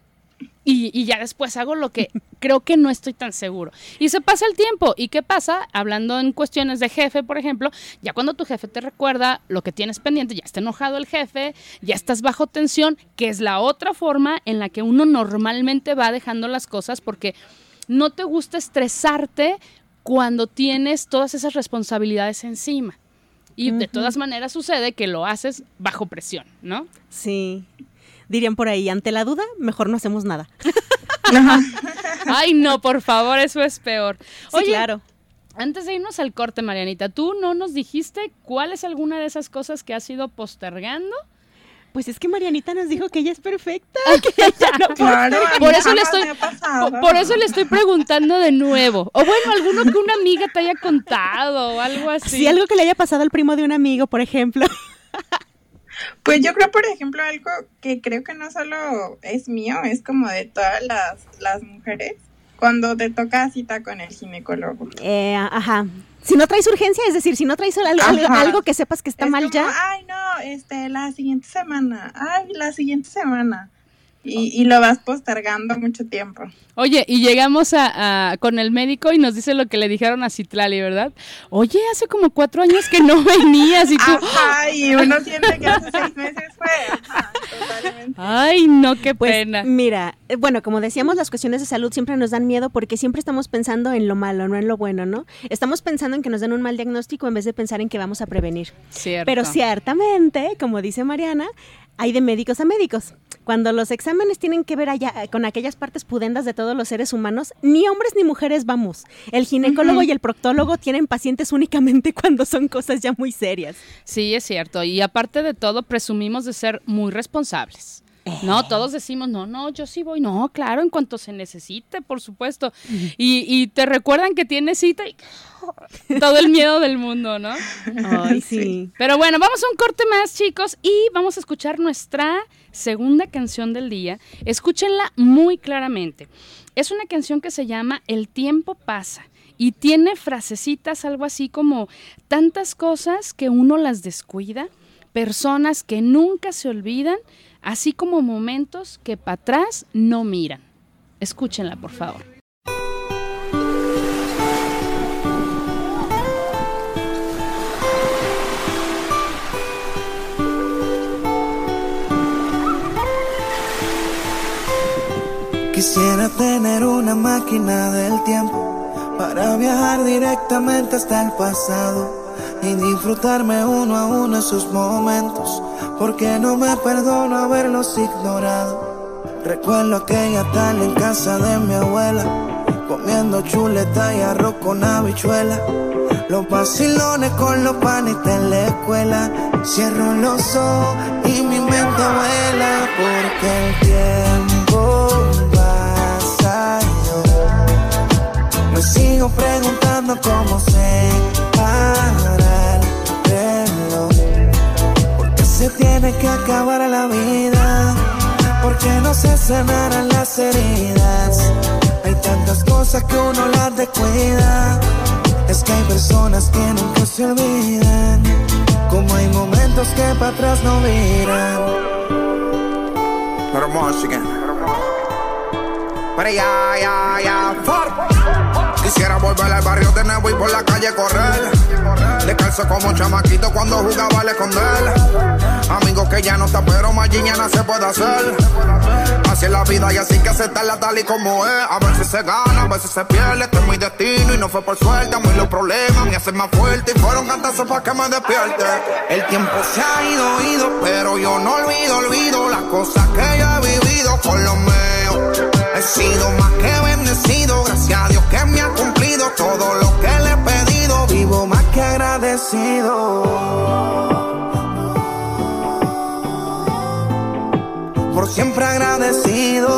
y, ya después hago lo que creo que no estoy tan seguro. Y se pasa el tiempo. ¿Y qué pasa? Hablando en cuestiones de jefe, por ejemplo, ya cuando tu jefe te recuerda lo que tienes pendiente, ya está enojado el jefe, ya estás bajo tensión, que es la otra forma en la que uno normalmente va dejando las cosas porque no te gusta estresarte cuando tienes todas esas responsabilidades encima. Y de todas maneras sucede que lo haces bajo presión, ¿no? Sí dirían por ahí, ante la duda, mejor no hacemos nada. Ay, no, por favor, eso es peor. Oye, claro. Antes de irnos al corte, Marianita, ¿tú no nos dijiste cuál es alguna de esas cosas que has ido postergando? Pues es que Marianita nos dijo que ella es perfecta. por eso le estoy por, eso le estoy preguntando de nuevo. O bueno, alguno que una amiga te haya contado o algo así. Sí, algo que le haya pasado al primo de un amigo, por ejemplo. Pues yo creo, por ejemplo, algo que creo que no solo es mío, es como de todas las, las mujeres, cuando te toca cita con el ginecólogo. Eh, ajá. Si no traes urgencia, es decir, si no traes algo, algo, que sepas que está mal ya. Ay, no, este, la siguiente semana. Ay, la siguiente semana. Y, y, lo vas postergando mucho tiempo. Oye, y llegamos a, con el médico y nos dice lo que le dijeron a Citlali, ¿verdad? Oye, hace como cuatro años que no venías y tú... Ay, uno siente que hace seis meses fue. totalmente. Ay, no, qué pues, pena. Mira, eh, bueno, como decíamos, las cuestiones de salud siempre nos dan miedo porque siempre estamos pensando en lo malo, no en lo bueno, ¿no? Estamos pensando en que nos den un mal diagnóstico en vez de pensar en que vamos a prevenir. Cierto. Pero ciertamente, como dice Mariana, hay de médicos a médicos. cuando los exámenes tienen que ver allá con aquellas partes pudendas de todos los seres humanos, ni hombres ni mujeres vamos. El ginecólogo y el proctólogo tienen pacientes únicamente cuando son cosas ya muy serias. Sí, es cierto. Y aparte de todo, presumimos de ser muy responsables. No, todos decimos, no, no, yo sí voy, no, claro, en cuanto se necesite, por supuesto. Y, te recuerdan que tienes cita y todo el miedo del mundo, ¿no? Ay, sí. Pero bueno, vamos a un corte más, chicos, y vamos a escuchar nuestra segunda canción del día. Escúchenla muy claramente. Es una canción que se llama El tiempo pasa y tiene frasecitas, algo así como tantas cosas que uno las descuida, personas que nunca se olvidan así como momentos que para atrás no miran. Escúchenla, por favor. Quisiera tener una máquina del tiempo para viajar directamente hasta el pasado y disfrutarme uno a uno esos momentos, porque no me perdono haberlos ignorado. Recuerdo aquella tarde en casa de mi abuela, comiendo chuleta y arroz con habichuela. Los vacilones con los panes de la escuela. Cierro los ojos y mi mente vuela porque el tiempo pasa. Yo me sigo preguntando cómo se que acabar la vida, porque no se sanarán las heridas. Hay tantas cosas que uno las descuida. Es que hay personas que nunca se olvidan, como hay momentos que para atrás no miran. Pero Pero ya, ya, ya, Quisiera volver al barrio de nuevo y por la calle correr. Descalzo como chamaquito cuando jugaba a esconder. Amigo que ya no está, pero mañana se puede hacer. Así es la vida y así que aceptarla tal y como es. A veces se gana, a veces se pierde. Este es mi destino y no fue por suerte. A mí los problemas me hacen más fuerte y fueron cantazos para que me despierte. El tiempo se ha ido, ido, pero yo no olvido, olvido las cosas que yo he vivido con los míos. Más que bendecido, gracias a Dios que me ha cumplido todo lo que le he pedido. Vivo más que agradecido. por siempre agradecido.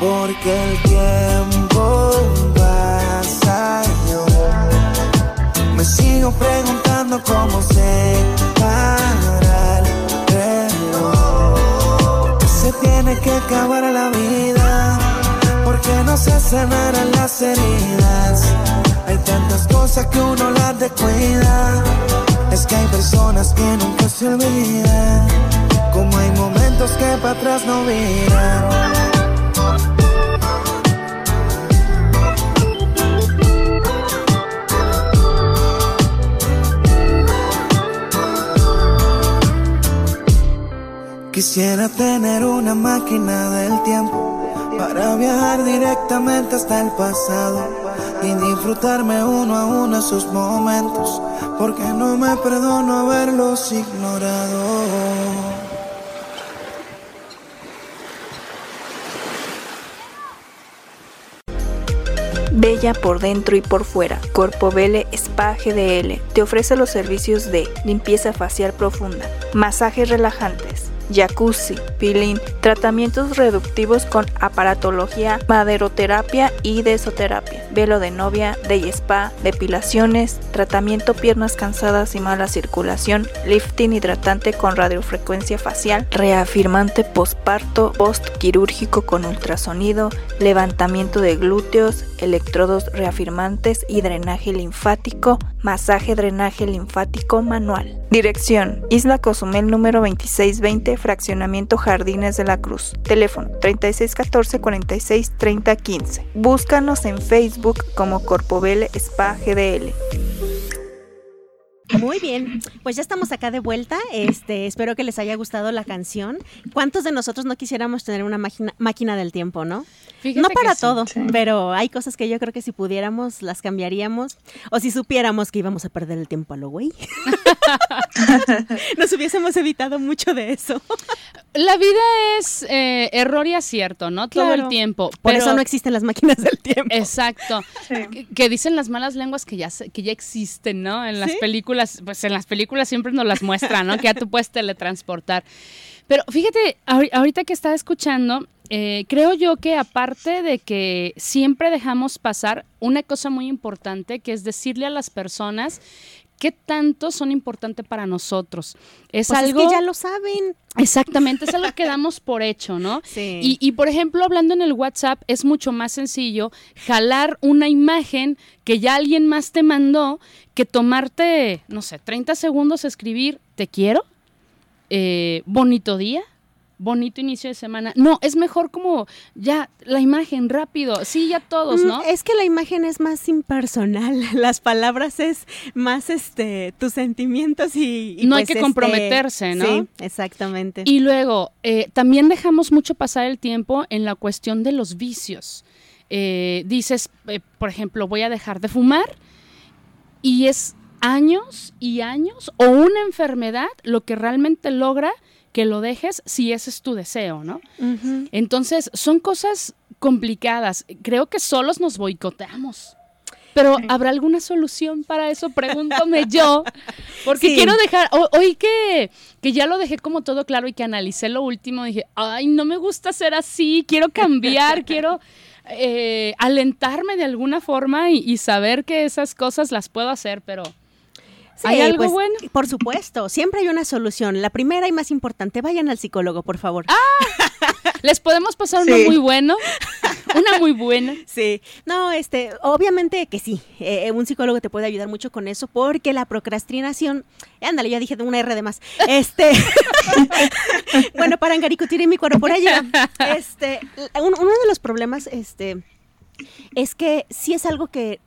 Porque el tiempo pasa yo me sigo preguntando cómo se tiene que acabar la vida porque no se sanarán las heridas hay tantas cosas que uno las descuida. Es que hay personas que nunca se olvidan. Como hay momentos que para atrás no miran. Quisiera tener una máquina del tiempo para viajar directamente hasta el pasado y disfrutarme uno a uno esos momentos, porque no me perdono haberlos ignorado. Bella por dentro y por fuera. Corpo Belle Spa GDL te ofrece los servicios de limpieza facial profunda, masajes relajantes jacuzzi, peeling, tratamientos reductivos con aparatología, maderoterapia y desoterapia, velo de novia, day spa, depilaciones, tratamiento piernas cansadas y mala circulación, lifting hidratante con radiofrecuencia facial, reafirmante postparto, post quirúrgico con ultrasonido, levantamiento de glúteos, electrodos reafirmantes y drenaje linfático, masaje drenaje linfático manual. Dirección: Isla Cozumel número 2620, fraccionamiento Jardines de la Cruz. Teléfono 3614 46 30 15. Búscanos en Facebook como Corpobel Spa GDL. Muy bien, pues ya estamos acá de vuelta. Este, espero que les haya gustado la canción. ¿Cuántos de nosotros no quisiéramos tener una máquina, máquina del tiempo, no? no para todo, pero hay cosas que yo creo que si pudiéramos las cambiaríamos o si supiéramos que íbamos a perder el tiempo a lo güey. Nos hubiésemos evitado mucho de eso. La vida es eh, error y acierto, ¿no? Todo el tiempo. Por eso no existen las máquinas del tiempo. Exacto. Que, dicen las malas lenguas que ya que ya existen, ¿no? En las películas, pues en las películas siempre nos las muestran, ¿no? que ya tú puedes teletransportar. Pero fíjate, ahorita que estaba escuchando, eh, creo yo que aparte de que siempre dejamos pasar una cosa muy importante, que es decirle a las personas qué tanto son importantes para nosotros. Es pues algo es que ya lo saben. Exactamente, es algo que damos por hecho, ¿no? Sí. Y, y, por ejemplo, hablando en el WhatsApp, es mucho más sencillo jalar una imagen que ya alguien más te mandó que tomarte, no sé, 30 segundos escribir, te quiero, eh, bonito día, bonito inicio de semana. No, es mejor como ya la imagen rápido. Sí, ya todos, ¿no? Mm, es que la imagen es más impersonal. Las palabras es más este tus sentimientos y, no hay pues, que este, comprometerse, ¿no? Sí, exactamente. Y luego eh, también dejamos mucho pasar el tiempo en la cuestión de los vicios. Eh, dices, eh, por ejemplo, voy a dejar de fumar y es años y años o una enfermedad lo que realmente logra que lo dejes si ese es tu deseo, ¿no? Entonces, son cosas complicadas. Creo que solos nos boicoteamos. Pero ¿habrá alguna solución para eso? Pregúntame yo. Porque Sí. quiero dejar, ho- hoy que, que ya lo dejé como todo claro y que analicé lo último, dije, ay, no me gusta ser así, quiero cambiar, quiero eh, alentarme de alguna forma y, y saber que esas cosas las puedo hacer, pero Sí, ¿hay algo pues, bueno? Por supuesto, siempre hay una solución. La primera y más importante, vayan al psicólogo, por favor. Les podemos pasar Sí. uno muy bueno, una muy buena. Sí, no, este, obviamente que sí, eh, un psicólogo te puede ayudar mucho con eso porque la procrastinación, ándale, ya dije de una R de más, este, bueno, para angaricutir en mi cuerpo por allá, este, un- uno de los problemas, este, es que sí es algo que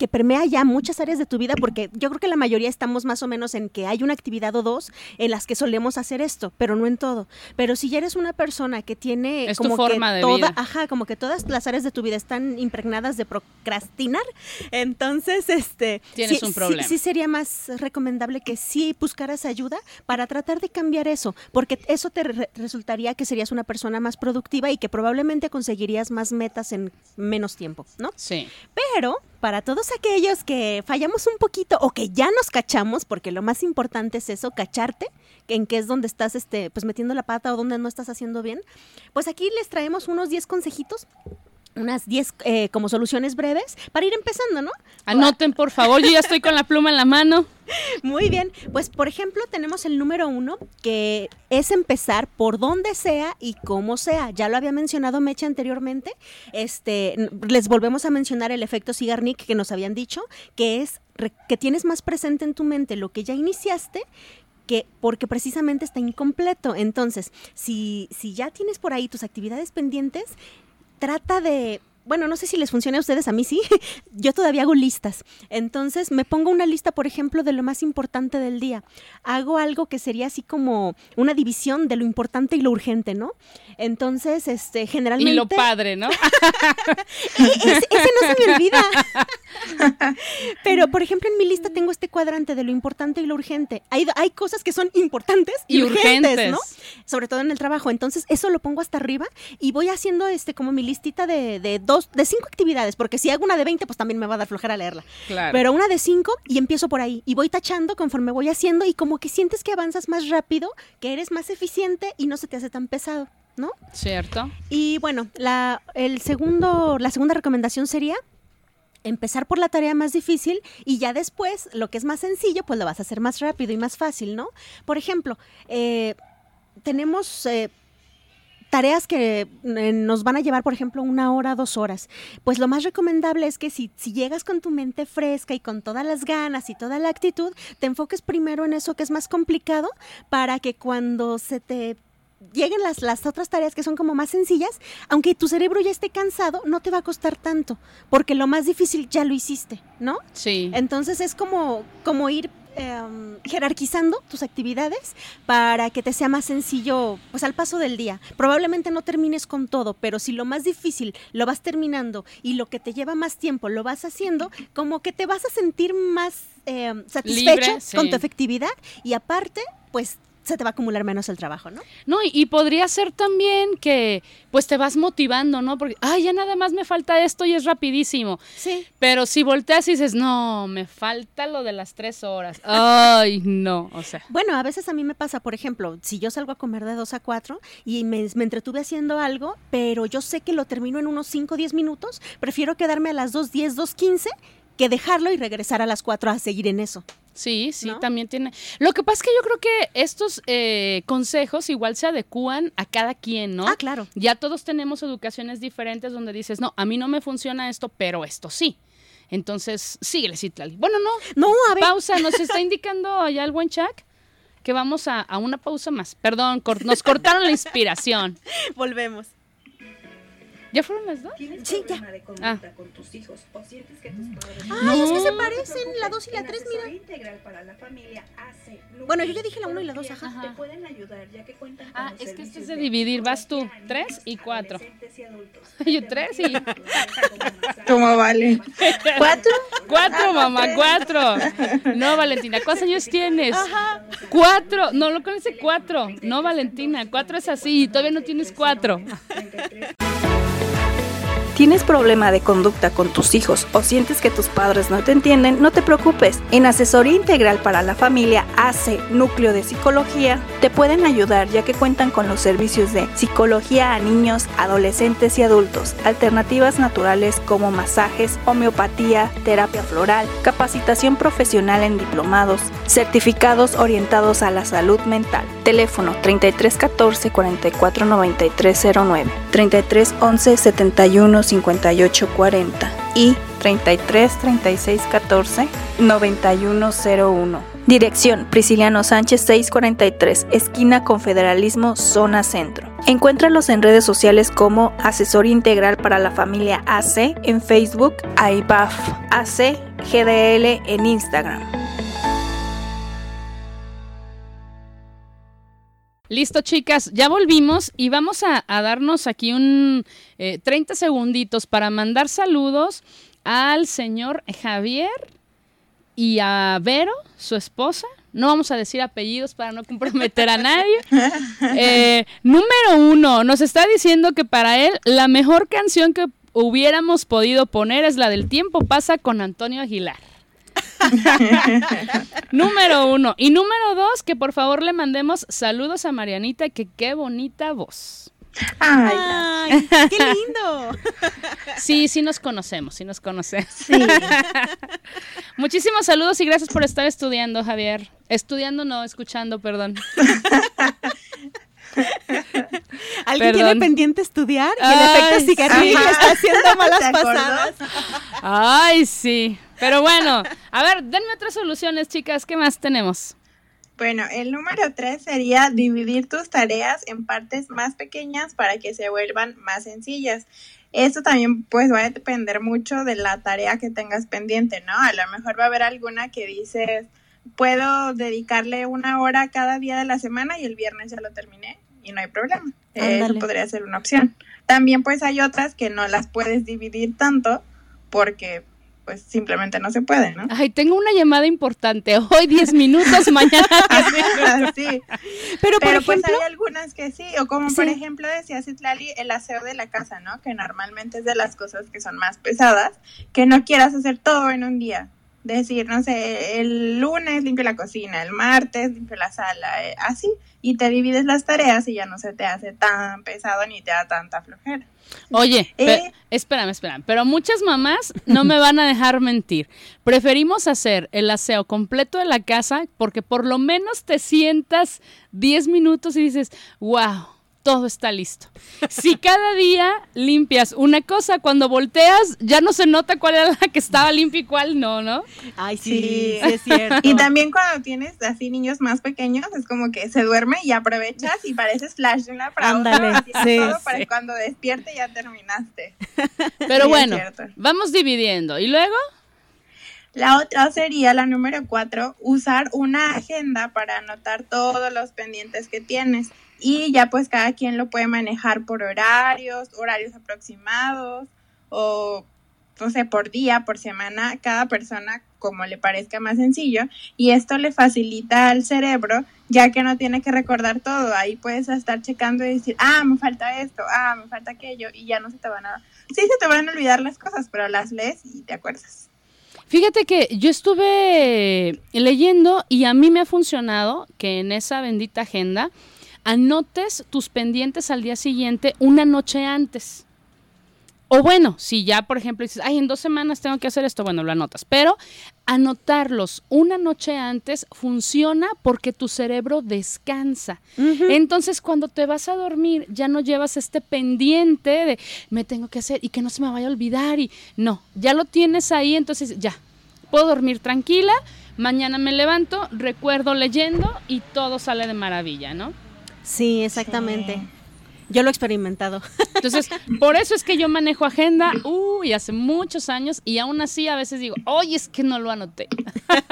que permea ya muchas áreas de tu vida, porque yo creo que la mayoría estamos más o menos en que hay una actividad o dos en las que solemos hacer esto, pero no en todo. Pero si ya eres una persona que tiene Es tu como forma que de toda, vida. ajá, como que todas las áreas de tu vida están impregnadas de procrastinar, entonces este Tienes sí- un sí- problema. Sí, sería más recomendable que sí buscaras ayuda para tratar de cambiar eso, porque eso te re- resultaría que serías una persona más productiva y que probablemente conseguirías más metas en menos tiempo, ¿no? Sí. Pero para todos aquellos que fallamos un poquito o que ya nos cachamos, porque lo más importante es eso, cacharte, en qué es donde estás este, pues metiendo la pata o donde no estás haciendo bien, pues aquí les traemos unos 10 consejitos, unas 10 eh, como soluciones breves para ir empezando, ¿no? Anoten, por favor, yo ya estoy con la pluma en la mano. Muy bien, pues por ejemplo tenemos el número uno que es empezar por donde sea y como sea. Ya lo había mencionado Mecha anteriormente. Este, les volvemos a mencionar el efecto Cigarnik que nos habían dicho, que es que tienes más presente en tu mente lo que ya iniciaste que porque precisamente está incompleto. Entonces, si, si ya tienes por ahí tus actividades pendientes, trata de, bueno, no sé si les funciona a ustedes, a mí sí, yo todavía hago listas. Entonces me pongo una lista, por ejemplo, de lo más importante del día. Hago algo que sería así como una división de lo importante y lo urgente, ¿no? Entonces, este, generalmente... Y lo padre, ¿no? Ese, ese no se me olvida. Pero, por ejemplo, en mi lista tengo este cuadrante de lo importante y lo urgente. Hay, hay cosas que son importantes y, Y urgentes, urgentes. ¿no? Sobre todo en el trabajo. Entonces, eso lo pongo hasta arriba y voy haciendo este como mi listita de, de dos, de cinco actividades, porque si hago una de 20, pues también me va a dar flojera leerla. Claro. Pero una de cinco y empiezo por ahí. Y voy tachando conforme voy haciendo y como que sientes que avanzas más rápido, que eres más eficiente y no se te hace tan pesado, ¿no? ¿Cierto? Y bueno, la, el segundo, la segunda recomendación sería empezar por la tarea más difícil y ya después lo que es más sencillo, pues lo vas a hacer más rápido y más fácil, ¿no? Por ejemplo, eh, tenemos eh, tareas que eh, nos van a llevar, por ejemplo, una hora, dos horas. Pues lo más recomendable es que si, si llegas con tu mente fresca y con todas las ganas y toda la actitud, te enfoques primero en eso que es más complicado para que cuando se te lleguen las, las otras tareas que son como más sencillas, aunque tu cerebro ya esté cansado, no te va a costar tanto, porque lo más difícil ya lo hiciste, ¿no? Sí. Entonces es como, como ir em, jerarquizando tus actividades para que te sea más sencillo, pues al paso del día. Probablemente no termines con todo, pero si lo más difícil lo vas terminando y lo que te lleva más tiempo lo vas haciendo, como que te vas a sentir más em, satisfecho con tu efectividad y aparte, pues se te va a acumular menos el trabajo, ¿no? No, y, podría ser también que pues te vas motivando, ¿no? Porque, ay, ya nada más me falta esto y es rapidísimo. Sí. Pero si volteas y dices, no, me falta lo de las tres horas. Ay, no, o sea. Bueno, a veces a mí me pasa, por ejemplo, si yo salgo a comer de dos a cuatro y me, entretuve haciendo algo, pero yo sé que lo termino en unos cinco o diez minutos, prefiero quedarme a las dos diez, dos quince que dejarlo y regresar a las cuatro a seguir en eso. Sí, sí, también tiene. Lo que pasa es que yo creo que estos eh, consejos igual se adecúan a cada quien, ¿no? Ah, claro. Ya todos tenemos educaciones diferentes donde dices, no, a mí no me funciona esto, pero esto sí. Entonces, síguele, Citlali. Bueno, no. No, a ver. Pausa, nos está indicando allá el buen Chuck que vamos a, a una pausa más. Perdón, nos cortaron la inspiración. Volvemos. ¿Ya fueron las dos? Sí, ya. De ah. con tus hijos o sientes que tus padres Ay, es que se parecen la 2 y la 3, mira. integral para la familia hace bueno, yo ya dije la 1 y la 2, ajá. Te pueden ayudar ya que cuentan con Ah, es que esto es de dividir, vas tú, 3 y 4. Yo 3 y ¿Cómo vale? ¿Cuatro? Cuatro, mamá, cuatro. No, Valentina, ¿cuántos años tienes? Ajá. Cuatro. No, lo conoce cuatro. No, Valentina, cuatro es así. Todavía no tienes cuatro. ¿Tienes problema de conducta con tus hijos o sientes que tus padres no te entienden? No te preocupes. En Asesoría Integral para la Familia AC Núcleo de Psicología te pueden ayudar ya que cuentan con los servicios de psicología a niños, adolescentes y adultos, alternativas naturales como masajes, homeopatía, terapia floral, capacitación profesional en diplomados, certificados orientados a la salud mental. Teléfono 3314 449309 3311 71 5840 y 33 36 14 9101. Dirección Prisciliano Sánchez 643, esquina Confederalismo, zona centro. Encuéntralos en redes sociales como Asesor Integral para la Familia AC en Facebook, AIBAF AC GDL en Instagram. Listo, chicas, ya volvimos y vamos a, darnos aquí un 30 eh, segunditos para mandar saludos al señor Javier y a Vero, su esposa. No vamos a decir apellidos para no comprometer a nadie. Eh, número uno, nos está diciendo que para él la mejor canción que hubiéramos podido poner es la del tiempo pasa con Antonio Aguilar. número uno. Y número dos, que por favor le mandemos saludos a Marianita, que qué bonita voz. Ay, qué lindo. Sí, sí nos conocemos, sí nos conocemos. Muchísimos saludos y gracias por estar estudiando, Javier. Estudiando, no, escuchando, perdón. Alguien tiene pendiente estudiar y el efecto cigarrillo está haciendo malas pasadas. Ay, sí. Pero bueno, a ver, denme otras soluciones, chicas. ¿Qué más tenemos? Bueno, el número tres sería dividir tus tareas en partes más pequeñas para que se vuelvan más sencillas. Esto también pues va a depender mucho de la tarea que tengas pendiente, ¿no? A lo mejor va a haber alguna que dices, puedo dedicarle una hora cada día de la semana y el viernes ya lo terminé y no hay problema. Eso podría ser una opción. También pues hay otras que no las puedes dividir tanto porque pues simplemente no se puede, ¿no? Ay, tengo una llamada importante, hoy 10 minutos, mañana sí. Pero, por pues hay algunas que sí, o como por ejemplo decía Citlali, el aseo de la casa, ¿no? Que normalmente es de las cosas que son más pesadas, que no quieras hacer todo en un día. Decir, no sé, el lunes limpio la cocina, el martes limpio la sala, eh, así, y te divides las tareas y ya no se te hace tan pesado ni te da tanta flojera. Oye, eh, espérame, espérame, pero muchas mamás no me van a dejar mentir. Preferimos hacer el aseo completo de la casa porque por lo menos te sientas 10 minutos y dices, wow, todo está listo. Si cada día limpias una cosa, cuando volteas ya no se nota cuál era la que estaba limpia y cuál no, ¿no? Ay, sí, es cierto. Y también cuando tienes así niños más pequeños, es como que se duerme y aprovechas y pareces flash de una para Ándale, sí, para cuando despierte ya terminaste. Pero bueno, vamos dividiendo. ¿Y luego? La otra sería la número cuatro, usar una agenda para anotar todos los pendientes que tienes. Y ya pues cada quien lo puede manejar por horarios, horarios aproximados o no sé, por día, por semana, cada persona como le parezca más sencillo y esto le facilita al cerebro ya que no tiene que recordar todo, ahí puedes estar checando y decir, ah, me falta esto, ah, me falta aquello y ya no se te van a, sí se te van a olvidar las cosas, pero las lees y te acuerdas. Fíjate que yo estuve leyendo y a mí me ha funcionado que en esa bendita agenda anotes tus pendientes al día siguiente una noche antes. O bueno, si ya, por ejemplo, dices, ay, en dos semanas tengo que hacer esto, bueno, lo anotas. Pero anotarlos una noche antes funciona porque tu cerebro descansa. Entonces, cuando te vas a dormir, ya no llevas este pendiente de me tengo que hacer y que no se me vaya a olvidar. Y no, ya lo tienes ahí, entonces ya, puedo dormir tranquila. Mañana me levanto, recuerdo leyendo y todo sale de maravilla, ¿no? Sí, exactamente. Yo lo he experimentado. Entonces, por eso es que yo manejo agenda, uy, hace muchos años y aún así a veces digo, oye, es que no lo anoté.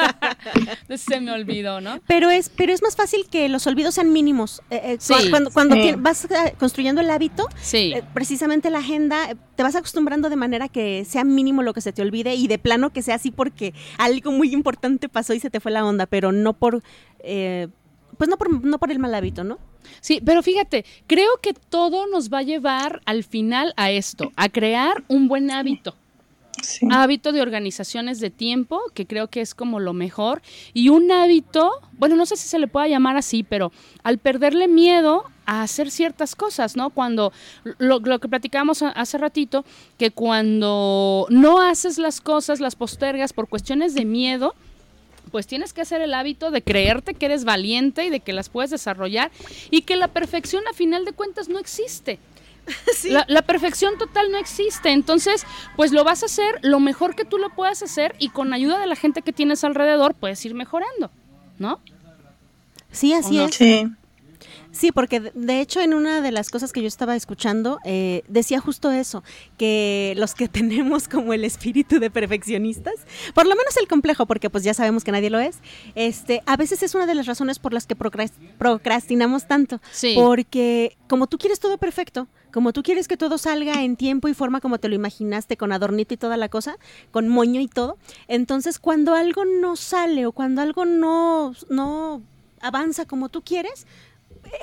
Se me olvidó, ¿no? Pero es, pero es más fácil que los olvidos sean mínimos. Eh, eh, cuando cuando vas eh, construyendo el hábito, precisamente la agenda, te vas acostumbrando de manera que sea mínimo lo que se te olvide y de plano que sea así porque algo muy importante pasó y se te fue la onda, pero no por... pues no por, no por el mal hábito, ¿no? Sí, pero fíjate, creo que todo nos va a llevar al final a esto, a crear un buen hábito. Hábito de organizaciones de tiempo, que creo que es como lo mejor, y un hábito, bueno, no sé si se le pueda llamar así, pero al perderle miedo a hacer ciertas cosas, ¿no? Cuando lo, lo que platicábamos hace ratito, que cuando no haces las cosas, las postergas por cuestiones de miedo, pues tienes que hacer el hábito de creerte que eres valiente y de que las puedes desarrollar y que la perfección a final de cuentas no existe. La, perfección total no existe, entonces pues lo vas a hacer lo mejor que tú lo puedas hacer y con ayuda de la gente que tienes alrededor puedes ir mejorando, ¿no? Sí, así es. Sí. Sí, porque de hecho en una de las cosas que yo estaba escuchando eh, decía justo eso, que los que tenemos como el espíritu de perfeccionistas, por lo menos el complejo, porque pues ya sabemos que nadie lo es, este, a veces es una de las razones por las que procrastinamos tanto, sí. porque como tú quieres todo perfecto, como tú quieres que todo salga en tiempo y forma como te lo imaginaste, con adornito y toda la cosa, con moño y todo, entonces cuando algo no sale o cuando algo no, no avanza como tú quieres,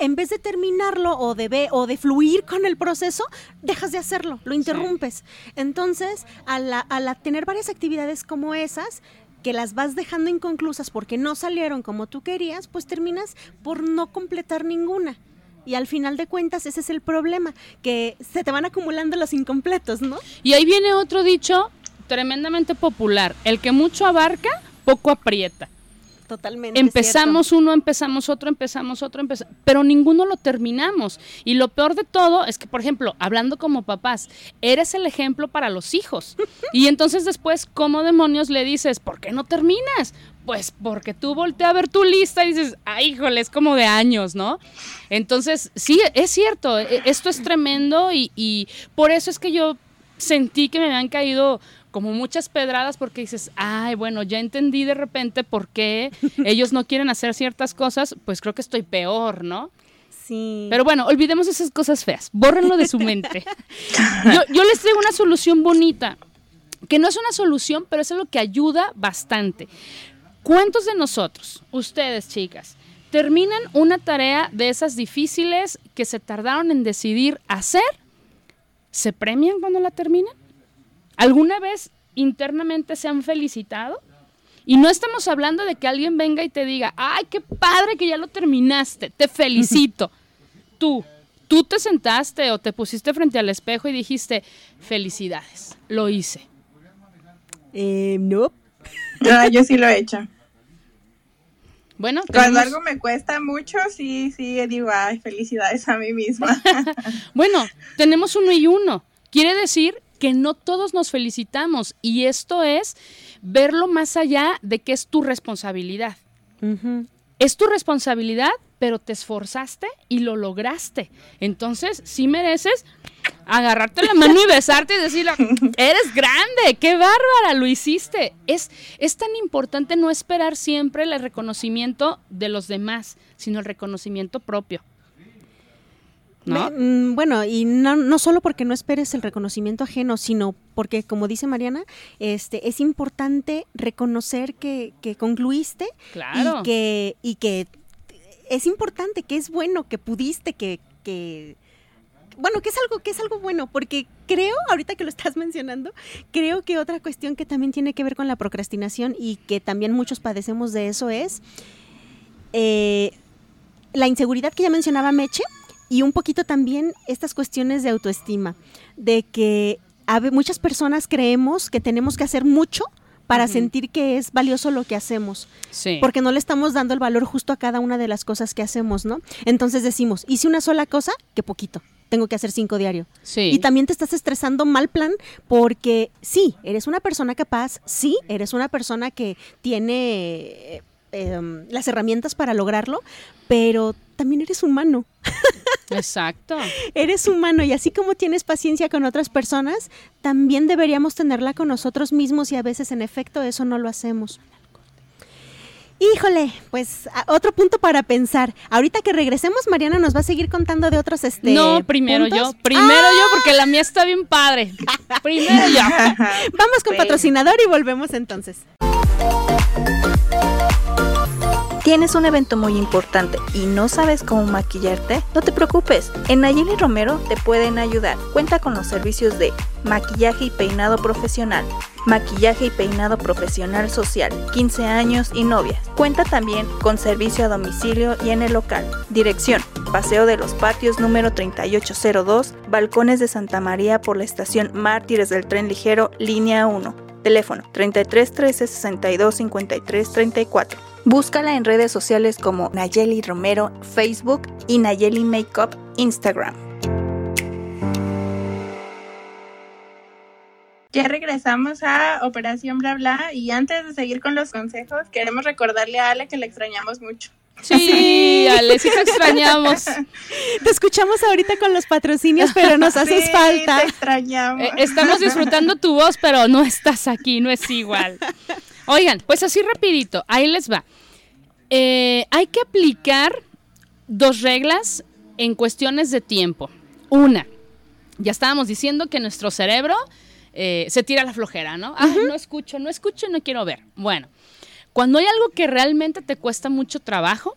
en vez de terminarlo o de, o de fluir con el proceso, dejas de hacerlo, lo interrumpes. Entonces, al, al tener varias actividades como esas, que las vas dejando inconclusas porque no salieron como tú querías, pues terminas por no completar ninguna. Y al final de cuentas ese es el problema, que se te van acumulando los incompletos, ¿no? Y ahí viene otro dicho tremendamente popular, el que mucho abarca, poco aprieta. Totalmente. Empezamos uno, empezamos otro, empezamos otro, empezamos, pero ninguno lo terminamos. Y lo peor de todo es que, por ejemplo, hablando como papás, eres el ejemplo para los hijos. y entonces después, ¿cómo demonios le dices, ¿por qué no terminas? Pues porque tú volteas a ver tu lista y dices, ay, híjole, es como de años, ¿no? Entonces, sí, es cierto, e, esto es tremendo y, y por eso es que yo sentí que me habían caído como muchas pedradas porque dices, ay, bueno, ya entendí de repente por qué ellos no quieren hacer ciertas cosas, pues creo que estoy peor, ¿no? Sí. Pero bueno, olvidemos esas cosas feas, bórrenlo de su mente. Yo, yo les traigo una solución bonita, que no es una solución, pero es lo que ayuda bastante. ¿Cuántos de nosotros, ustedes chicas, terminan una tarea de esas difíciles que se tardaron en decidir hacer? ¿Se premian cuando la terminan? ¿Alguna vez internamente se han felicitado? Y no estamos hablando de que alguien venga y te diga, ay, qué padre que ya lo terminaste, te felicito. tú, tú te sentaste o te pusiste frente al espejo y dijiste, felicidades, lo hice. Eh, no. Ah, yo sí lo he hecho. Bueno, cuando algo me cuesta mucho, sí, sí, digo, ay, felicidades a mí misma. bueno, tenemos uno y uno. Quiere decir que no todos nos felicitamos y esto es verlo más allá de que es tu responsabilidad. Es tu responsabilidad, pero te esforzaste y lo lograste. Entonces, sí mereces agarrarte la mano y besarte y decirle, eres grande, qué bárbara, lo hiciste. Es, es tan importante no esperar siempre el reconocimiento de los demás, sino el reconocimiento propio. ¿No? Mm, bueno, y no, no solo porque no esperes el reconocimiento ajeno, sino porque, como dice Mariana, este, es importante reconocer que, que concluiste Claro. y, que, y que es importante, que es bueno, que pudiste, que, que bueno, que es algo que es algo bueno, porque creo, ahorita que lo estás mencionando, creo que otra cuestión que también tiene que ver con la procrastinación y que también muchos padecemos de eso es eh, la inseguridad que ya mencionaba Meche y un poquito también estas cuestiones de autoestima, de que a muchas personas creemos que tenemos que hacer mucho para sentir que es valioso lo que hacemos Sí. porque no le estamos dando el valor justo a cada una de las cosas que hacemos, ¿no? Entonces decimos, hice una sola cosa, que poquito, tengo que hacer cinco diario. sí. Y también te estás estresando mal plan porque sí, eres una persona capaz, sí, eres una persona que tiene eh, em, las herramientas para lograrlo, pero también eres humano. Exacto. Eres humano y así como tienes paciencia con otras personas, también deberíamos tenerla con nosotros mismos y a veces en efecto eso no lo hacemos. Híjole, pues a- otro punto para pensar. Ahorita que regresemos, Mariana nos va a seguir contando de otros este no, primero puntos. yo. Primero yo, porque la mía está bien padre. Primero yo. Vamos con Bueno. patrocinador y volvemos entonces. ¿Tienes un evento muy importante y no sabes cómo maquillarte? No te preocupes, en Nayeli Romero te pueden ayudar. Cuenta con los servicios de maquillaje y peinado profesional, maquillaje y peinado profesional social, 15 años y novias. Cuenta también con servicio a domicilio y en el local. Dirección, Paseo de los Patios número 3802, Balcones de Santa María por la estación Mártires del Tren Ligero, línea 1. Teléfono 33 13 62 53 34. Búscala en redes sociales como Nayeli Romero, Facebook y Nayeli Makeup, Instagram. Ya regresamos a Operación Bla Bla y antes de seguir con los consejos, queremos recordarle a Ale que le extrañamos mucho. Sí, Ale, sí te extrañamos. Te escuchamos ahorita con los patrocinios, pero nos haces Sí, falta. Te extrañamos. Eh, estamos disfrutando tu voz, pero no estás aquí, no es igual. Oigan, pues así rapidito, ahí les va. Eh, hay que aplicar dos reglas en cuestiones de tiempo. Una, ya estábamos diciendo que nuestro cerebro eh, se tira a la flojera, ¿no? Ay, no escucho, no escucho, no quiero ver. Bueno, cuando hay algo que realmente te cuesta mucho trabajo,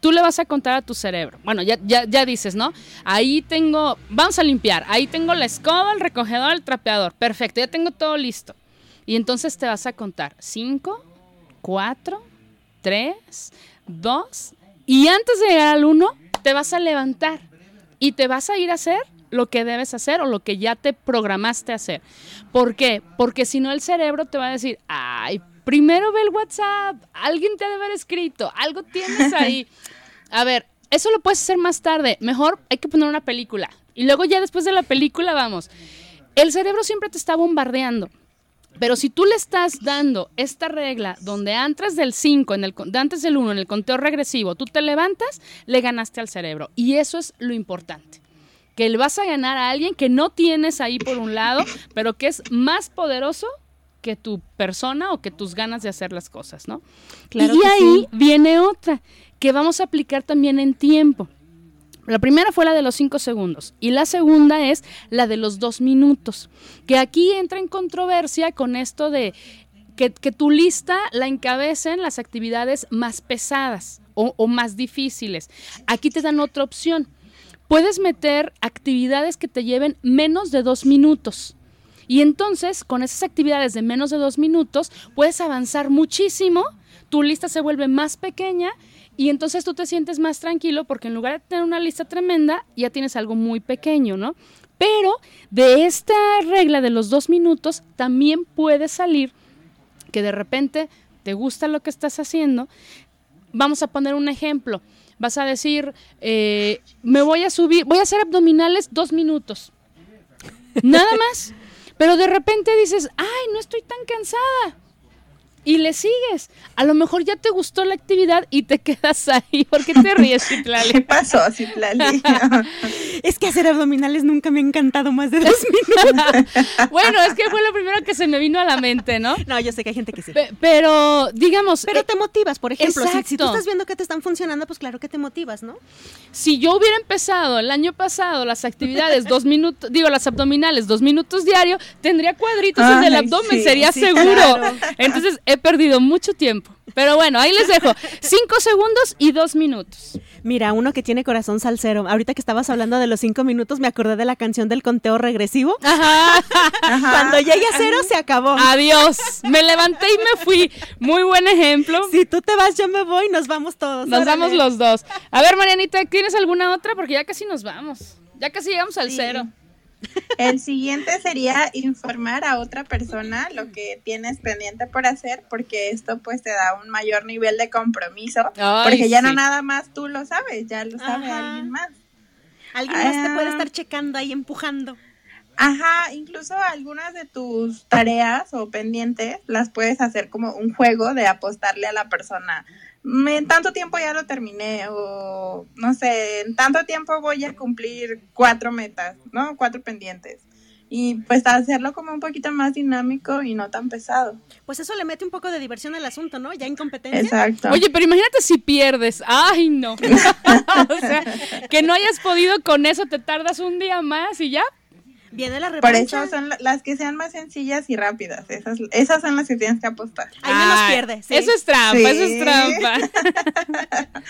tú le vas a contar a tu cerebro. Bueno, ya, ya, ya dices, ¿no? Ahí tengo, vamos a limpiar, ahí tengo la escoba, el recogedor, el trapeador. Perfecto, ya tengo todo listo. Y entonces te vas a contar cinco, cuatro, tres, dos, y antes de llegar al uno, te vas a levantar y te vas a ir a hacer lo que debes hacer o lo que ya te programaste a hacer. ¿Por qué? Porque si no el cerebro te va a decir, ay, primero ve el WhatsApp, alguien te ha de haber escrito, algo tienes ahí. A ver, eso lo puedes hacer más tarde. Mejor hay que poner una película. Y luego ya después de la película vamos. El cerebro siempre te está bombardeando. Pero si tú le estás dando esta regla donde antes del 5, en el, antes del 1, en el conteo regresivo, tú te levantas, le ganaste al cerebro. Y eso es lo importante. Que le vas a ganar a alguien que no tienes ahí por un lado, pero que es más poderoso que tu persona o que tus ganas de hacer las cosas, ¿no? Claro y que ahí sí. viene otra que vamos a aplicar también en tiempo. La primera fue la de los cinco segundos y la segunda es la de los dos minutos, que aquí entra en controversia con esto de que, tu lista la encabecen las actividades más pesadas o, o más difíciles. Aquí te dan otra opción. Puedes meter actividades que te lleven menos de dos minutos. Y entonces, con esas actividades de menos de dos minutos, puedes avanzar muchísimo, tu lista se vuelve más pequeña y entonces tú te sientes más tranquilo porque en lugar de tener una lista tremenda, ya tienes algo muy pequeño, ¿no? Pero de esta regla de los dos minutos también puede salir que de repente te gusta lo que estás haciendo. Vamos a poner un ejemplo. Vas a decir, eh, me voy a subir, voy a hacer abdominales dos minutos. Nada más. Pero de repente dices, ay, no estoy tan cansada. Y le sigues. A lo mejor ya te gustó la actividad y te quedas ahí. ¿Por qué te ríes, ¿Qué Citlali? pasó, Citlali? Es que hacer abdominales nunca me ha encantado más de dos minutos. bueno, es que fue lo primero que se me vino a la mente, ¿no? No, yo sé que hay gente que sí. Pe- pero, digamos, Pero eh, te motivas, por ejemplo. Si, si tú estás viendo que te están funcionando, pues claro que te motivas, ¿no? si yo hubiera empezado el año pasado las actividades dos minutos, digo, las abdominales dos minutos diario, tendría cuadritos en el Ay, abdomen, sí, sería sí, seguro. claro. Entonces he perdido mucho tiempo. Pero bueno, ahí les dejo. Cinco segundos y dos minutos. Mira, uno que tiene corazón salsero. Ahorita que estabas hablando de los cinco minutos, me acordé de la canción del conteo regresivo. Ajá. Cuando llegue a cero, se acabó. Adiós. Me levanté y me fui. Muy buen ejemplo. Si tú te vas, yo me voy, nos vamos todos. Nos órale. vamos los dos. A ver, Marianita, ¿tienes alguna otra? Porque ya casi nos vamos. Ya casi llegamos al Sí. cero. El siguiente sería informar a otra persona lo que tienes pendiente por hacer, porque esto pues te da un mayor nivel de compromiso, Ay, porque ya no nada más tú lo sabes, ya lo sabe Ajá. alguien más. Alguien más te puede Ah. estar checando ahí, empujando. Ajá, incluso algunas de tus tareas o pendientes las puedes hacer como un juego de apostarle a la persona. "Me- En tanto tiempo ya lo terminé o no sé, en tanto tiempo voy a cumplir cuatro metas, ¿no? Cuatro pendientes. Y pues hacerlo como un poquito más dinámico y no tan pesado. Pues eso le mete un poco de diversión al asunto, ¿no? Ya incompetencia. Exacto. Oye, pero imagínate si pierdes. Ay, no. o sea, que no hayas podido con eso, te tardas un día más y ya. Viene la Por eso son la- las que sean más sencillas y rápidas. Esas, esas son las que tienes que apostar. Ahí menos Ay, pierde. sí. Eso es trampa, Sí. eso es trampa.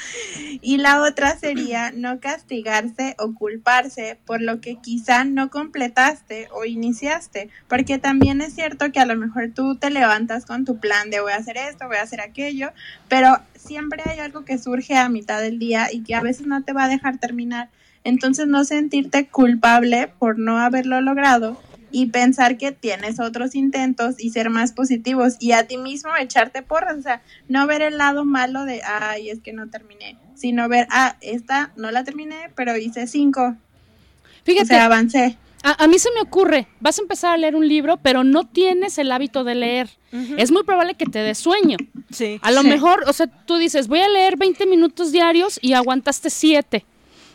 Y la otra sería no castigarse o culparse por lo que quizá no completaste o iniciaste, porque también es cierto que a lo mejor tú te levantas con tu plan de voy a hacer esto, voy a hacer aquello, pero siempre hay algo que surge a mitad del día y que a veces no te va a dejar terminar. Entonces no sentirte culpable por no haberlo logrado y pensar que tienes otros intentos y ser más positivos y a ti mismo echarte porras, o sea, no ver el lado malo de, ay, es que no terminé, sino ver, ah, esta no la terminé, pero hice cinco, Fíjate, o sea, avancé. a, a mí se me ocurre, vas a empezar a leer un libro, pero no tienes el hábito de leer. Es muy probable que te dé sueño. Sí. A lo Sí. mejor, o sea, tú dices, voy a leer 20 minutos diarios y aguantaste 7.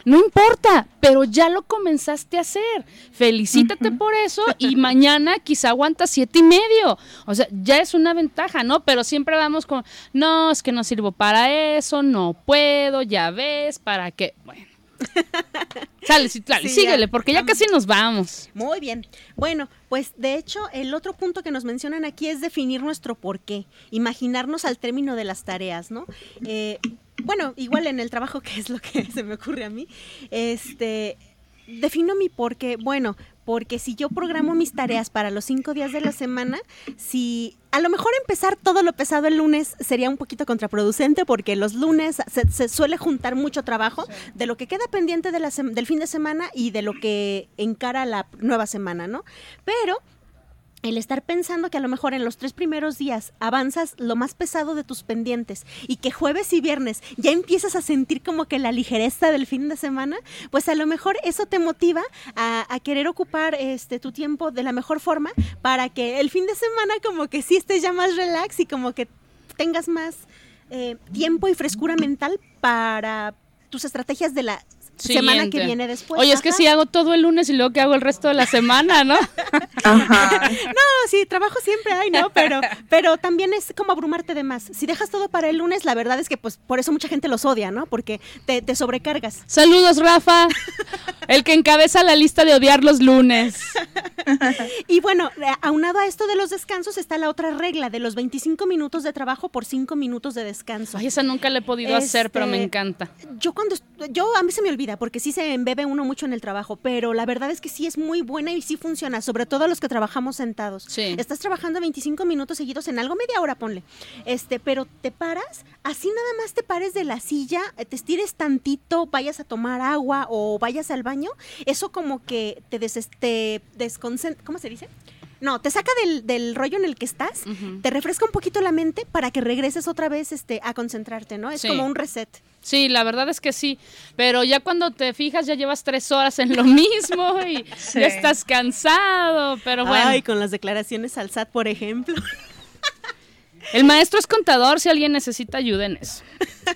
No importa, pero ya lo comenzaste a hacer. Felicítate por eso y mañana quizá aguantas siete y medio. O sea, ya es una ventaja, ¿no? Pero siempre vamos con, no, es que no sirvo para eso, no puedo, ya ves, ¿para qué? Bueno. Sale, sí, Sí, ya. síguele, porque ya casi nos vamos. Muy bien. Bueno, pues de hecho, el otro punto que nos mencionan aquí es definir nuestro porqué, imaginarnos al término de las tareas, ¿no? Eh, bueno, igual en el trabajo, que es lo que se me ocurre a mí, este, defino mi porqué. Bueno, porque si yo programo mis tareas para los cinco días de la semana, si a lo mejor empezar todo lo pesado el lunes sería un poquito contraproducente porque los lunes se, se suele juntar mucho trabajo de lo que queda pendiente de la sem- del fin de semana y de lo que encara la nueva semana, ¿no? Pero el estar pensando que a lo mejor en los tres primeros días avanzas lo más pesado de tus pendientes y que jueves y viernes ya empiezas a sentir como que la ligereza del fin de semana, pues a lo mejor eso te motiva a, a querer ocupar este tu tiempo de la mejor forma para que el fin de semana como que sí estés ya más relax y como que tengas más eh, tiempo y frescura mental para tus estrategias de la semana que viene después. Oye, es que si hago todo el lunes y luego que hago el resto de la semana, ¿no? Ajá. No, sí, trabajo siempre hay, ¿no? Pero, pero también es como abrumarte de más. Si dejas todo para el lunes, la verdad es que pues por eso mucha gente los odia, ¿no? Porque te, te sobrecargas. Saludos, Rafa. El que encabeza la lista de odiar los lunes. Y bueno, aunado a esto de los descansos está la otra regla de los 25 minutos de trabajo por 5 minutos de descanso. Ay, esa nunca la he podido hacer, pero me Este, encanta. Yo cuando yo a mí se me olvida porque sí se embebe uno mucho en el trabajo, pero la verdad es que sí es muy buena y sí funciona, sobre todo los que trabajamos sentados. Sí. Estás trabajando 25 minutos seguidos en algo, media hora ponle. Este, pero te paras, así nada más te pares de la silla, eh, te estires tantito, vayas a tomar agua o vayas al baño, eso como que te des te desconcent- ¿cómo se dice? No, te saca del, del rollo en el que estás, te refresca un poquito la mente para que regreses otra vez este, a concentrarte, ¿no? Es Sí. como un reset. Sí, la verdad es que sí. Pero ya cuando te fijas, ya llevas tres horas en lo mismo y Sí. ya estás cansado. Pero bueno. Ay, con las declaraciones al SAT, por ejemplo. El maestro es contador, si alguien necesita ayuda en eso.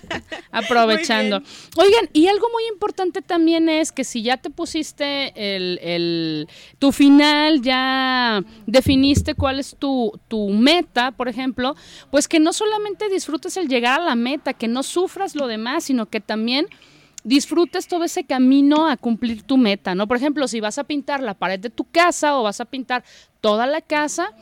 Aprovechando. Oigan, y algo muy importante también es que si ya te pusiste el, el- tu final, ya definiste cuál es tu, tu meta, por ejemplo, pues que no solamente disfrutes el llegar a la meta, que no sufras lo demás, sino que también disfrutes todo ese camino a cumplir tu meta, ¿no? Por ejemplo, si vas a pintar la pared de tu casa o vas a pintar toda la casa,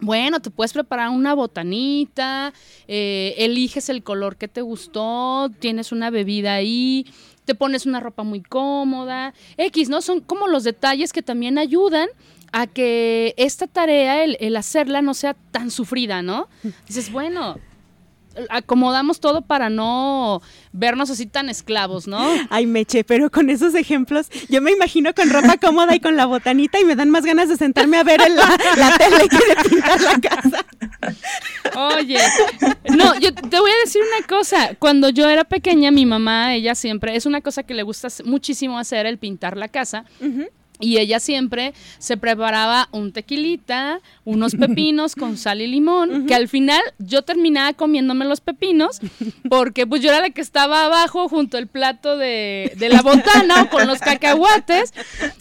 bueno, te puedes preparar una botanita, eh, eliges el color que te gustó, tienes una bebida ahí, te pones una ropa muy cómoda, X, ¿no? Son como los detalles que también ayudan a que esta tarea, el, el hacerla, no sea tan sufrida, ¿no? Dices, bueno, acomodamos todo para no vernos así tan esclavos, ¿no? Ay, Meche, pero con esos ejemplos, yo me imagino con ropa cómoda y con la botanita y me dan más ganas de sentarme a ver en la, la tele que de pintar la casa. Oye, no, yo te voy a decir una cosa. Cuando yo era pequeña, mi mamá, ella siempre, es una cosa que le gusta muchísimo hacer, el pintar la casa. Y ella siempre se preparaba un tequilita, unos pepinos con sal y limón, que al final yo terminaba comiéndome los pepinos, porque pues yo era la que estaba abajo junto al plato de, de la botana o con los cacahuates.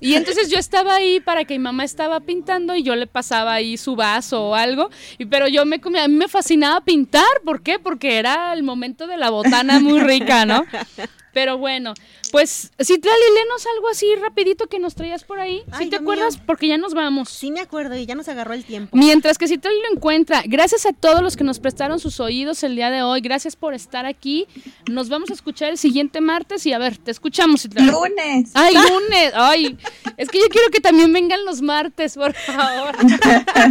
Y entonces yo estaba ahí para que mi mamá estaba pintando y yo le pasaba ahí su vaso o algo. Y, pero yo me comía, a mí me fascinaba pintar, ¿por qué? Porque era el momento de la botana muy rica, ¿no? Pero bueno, pues, Citlali, léenos algo así rapidito que nos traías por ahí. ¿Sí Ay, te Dios acuerdas? mío. Porque ya nos vamos. Sí me acuerdo y ya nos agarró el tiempo. Mientras que Citlali lo encuentra, gracias a todos los que nos prestaron sus oídos el día de hoy, gracias por estar aquí. Nos vamos a escuchar el siguiente martes y a ver, te escuchamos, Citlali. Lunes. Ay, lunes. Ay, es que yo quiero que también vengan los martes, por favor.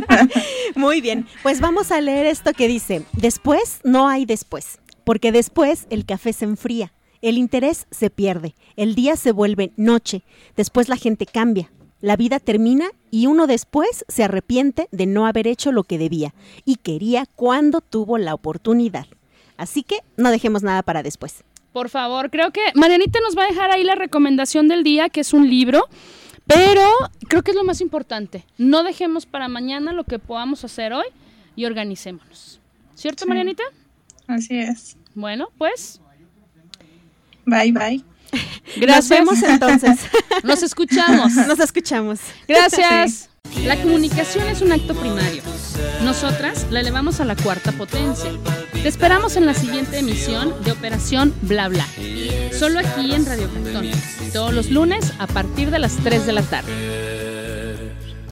Muy bien, pues vamos a leer esto que dice, después no hay después, porque después el café se enfría, el interés se pierde, el día se vuelve noche, después la gente cambia, la vida termina y uno después se arrepiente de no haber hecho lo que debía y quería cuando tuvo la oportunidad. Así que no dejemos nada para después. Por favor, creo que Marianita nos va a dejar ahí la recomendación del día, que es un libro. Pero creo que es lo más importante. No dejemos para mañana lo que podamos hacer hoy y organicémonos. ¿Cierto, Sí. Marianita? Así es. Bueno, pues Bye, bye. gracias. Nos vemos entonces. Nos escuchamos. Nos escuchamos. Gracias. La comunicación es un acto primario. Nosotras la elevamos a la cuarta potencia. Te esperamos en la siguiente emisión de Operación Bla Bla. Solo aquí en Radio Cantón. Todos los lunes a partir de las 3 de la tarde.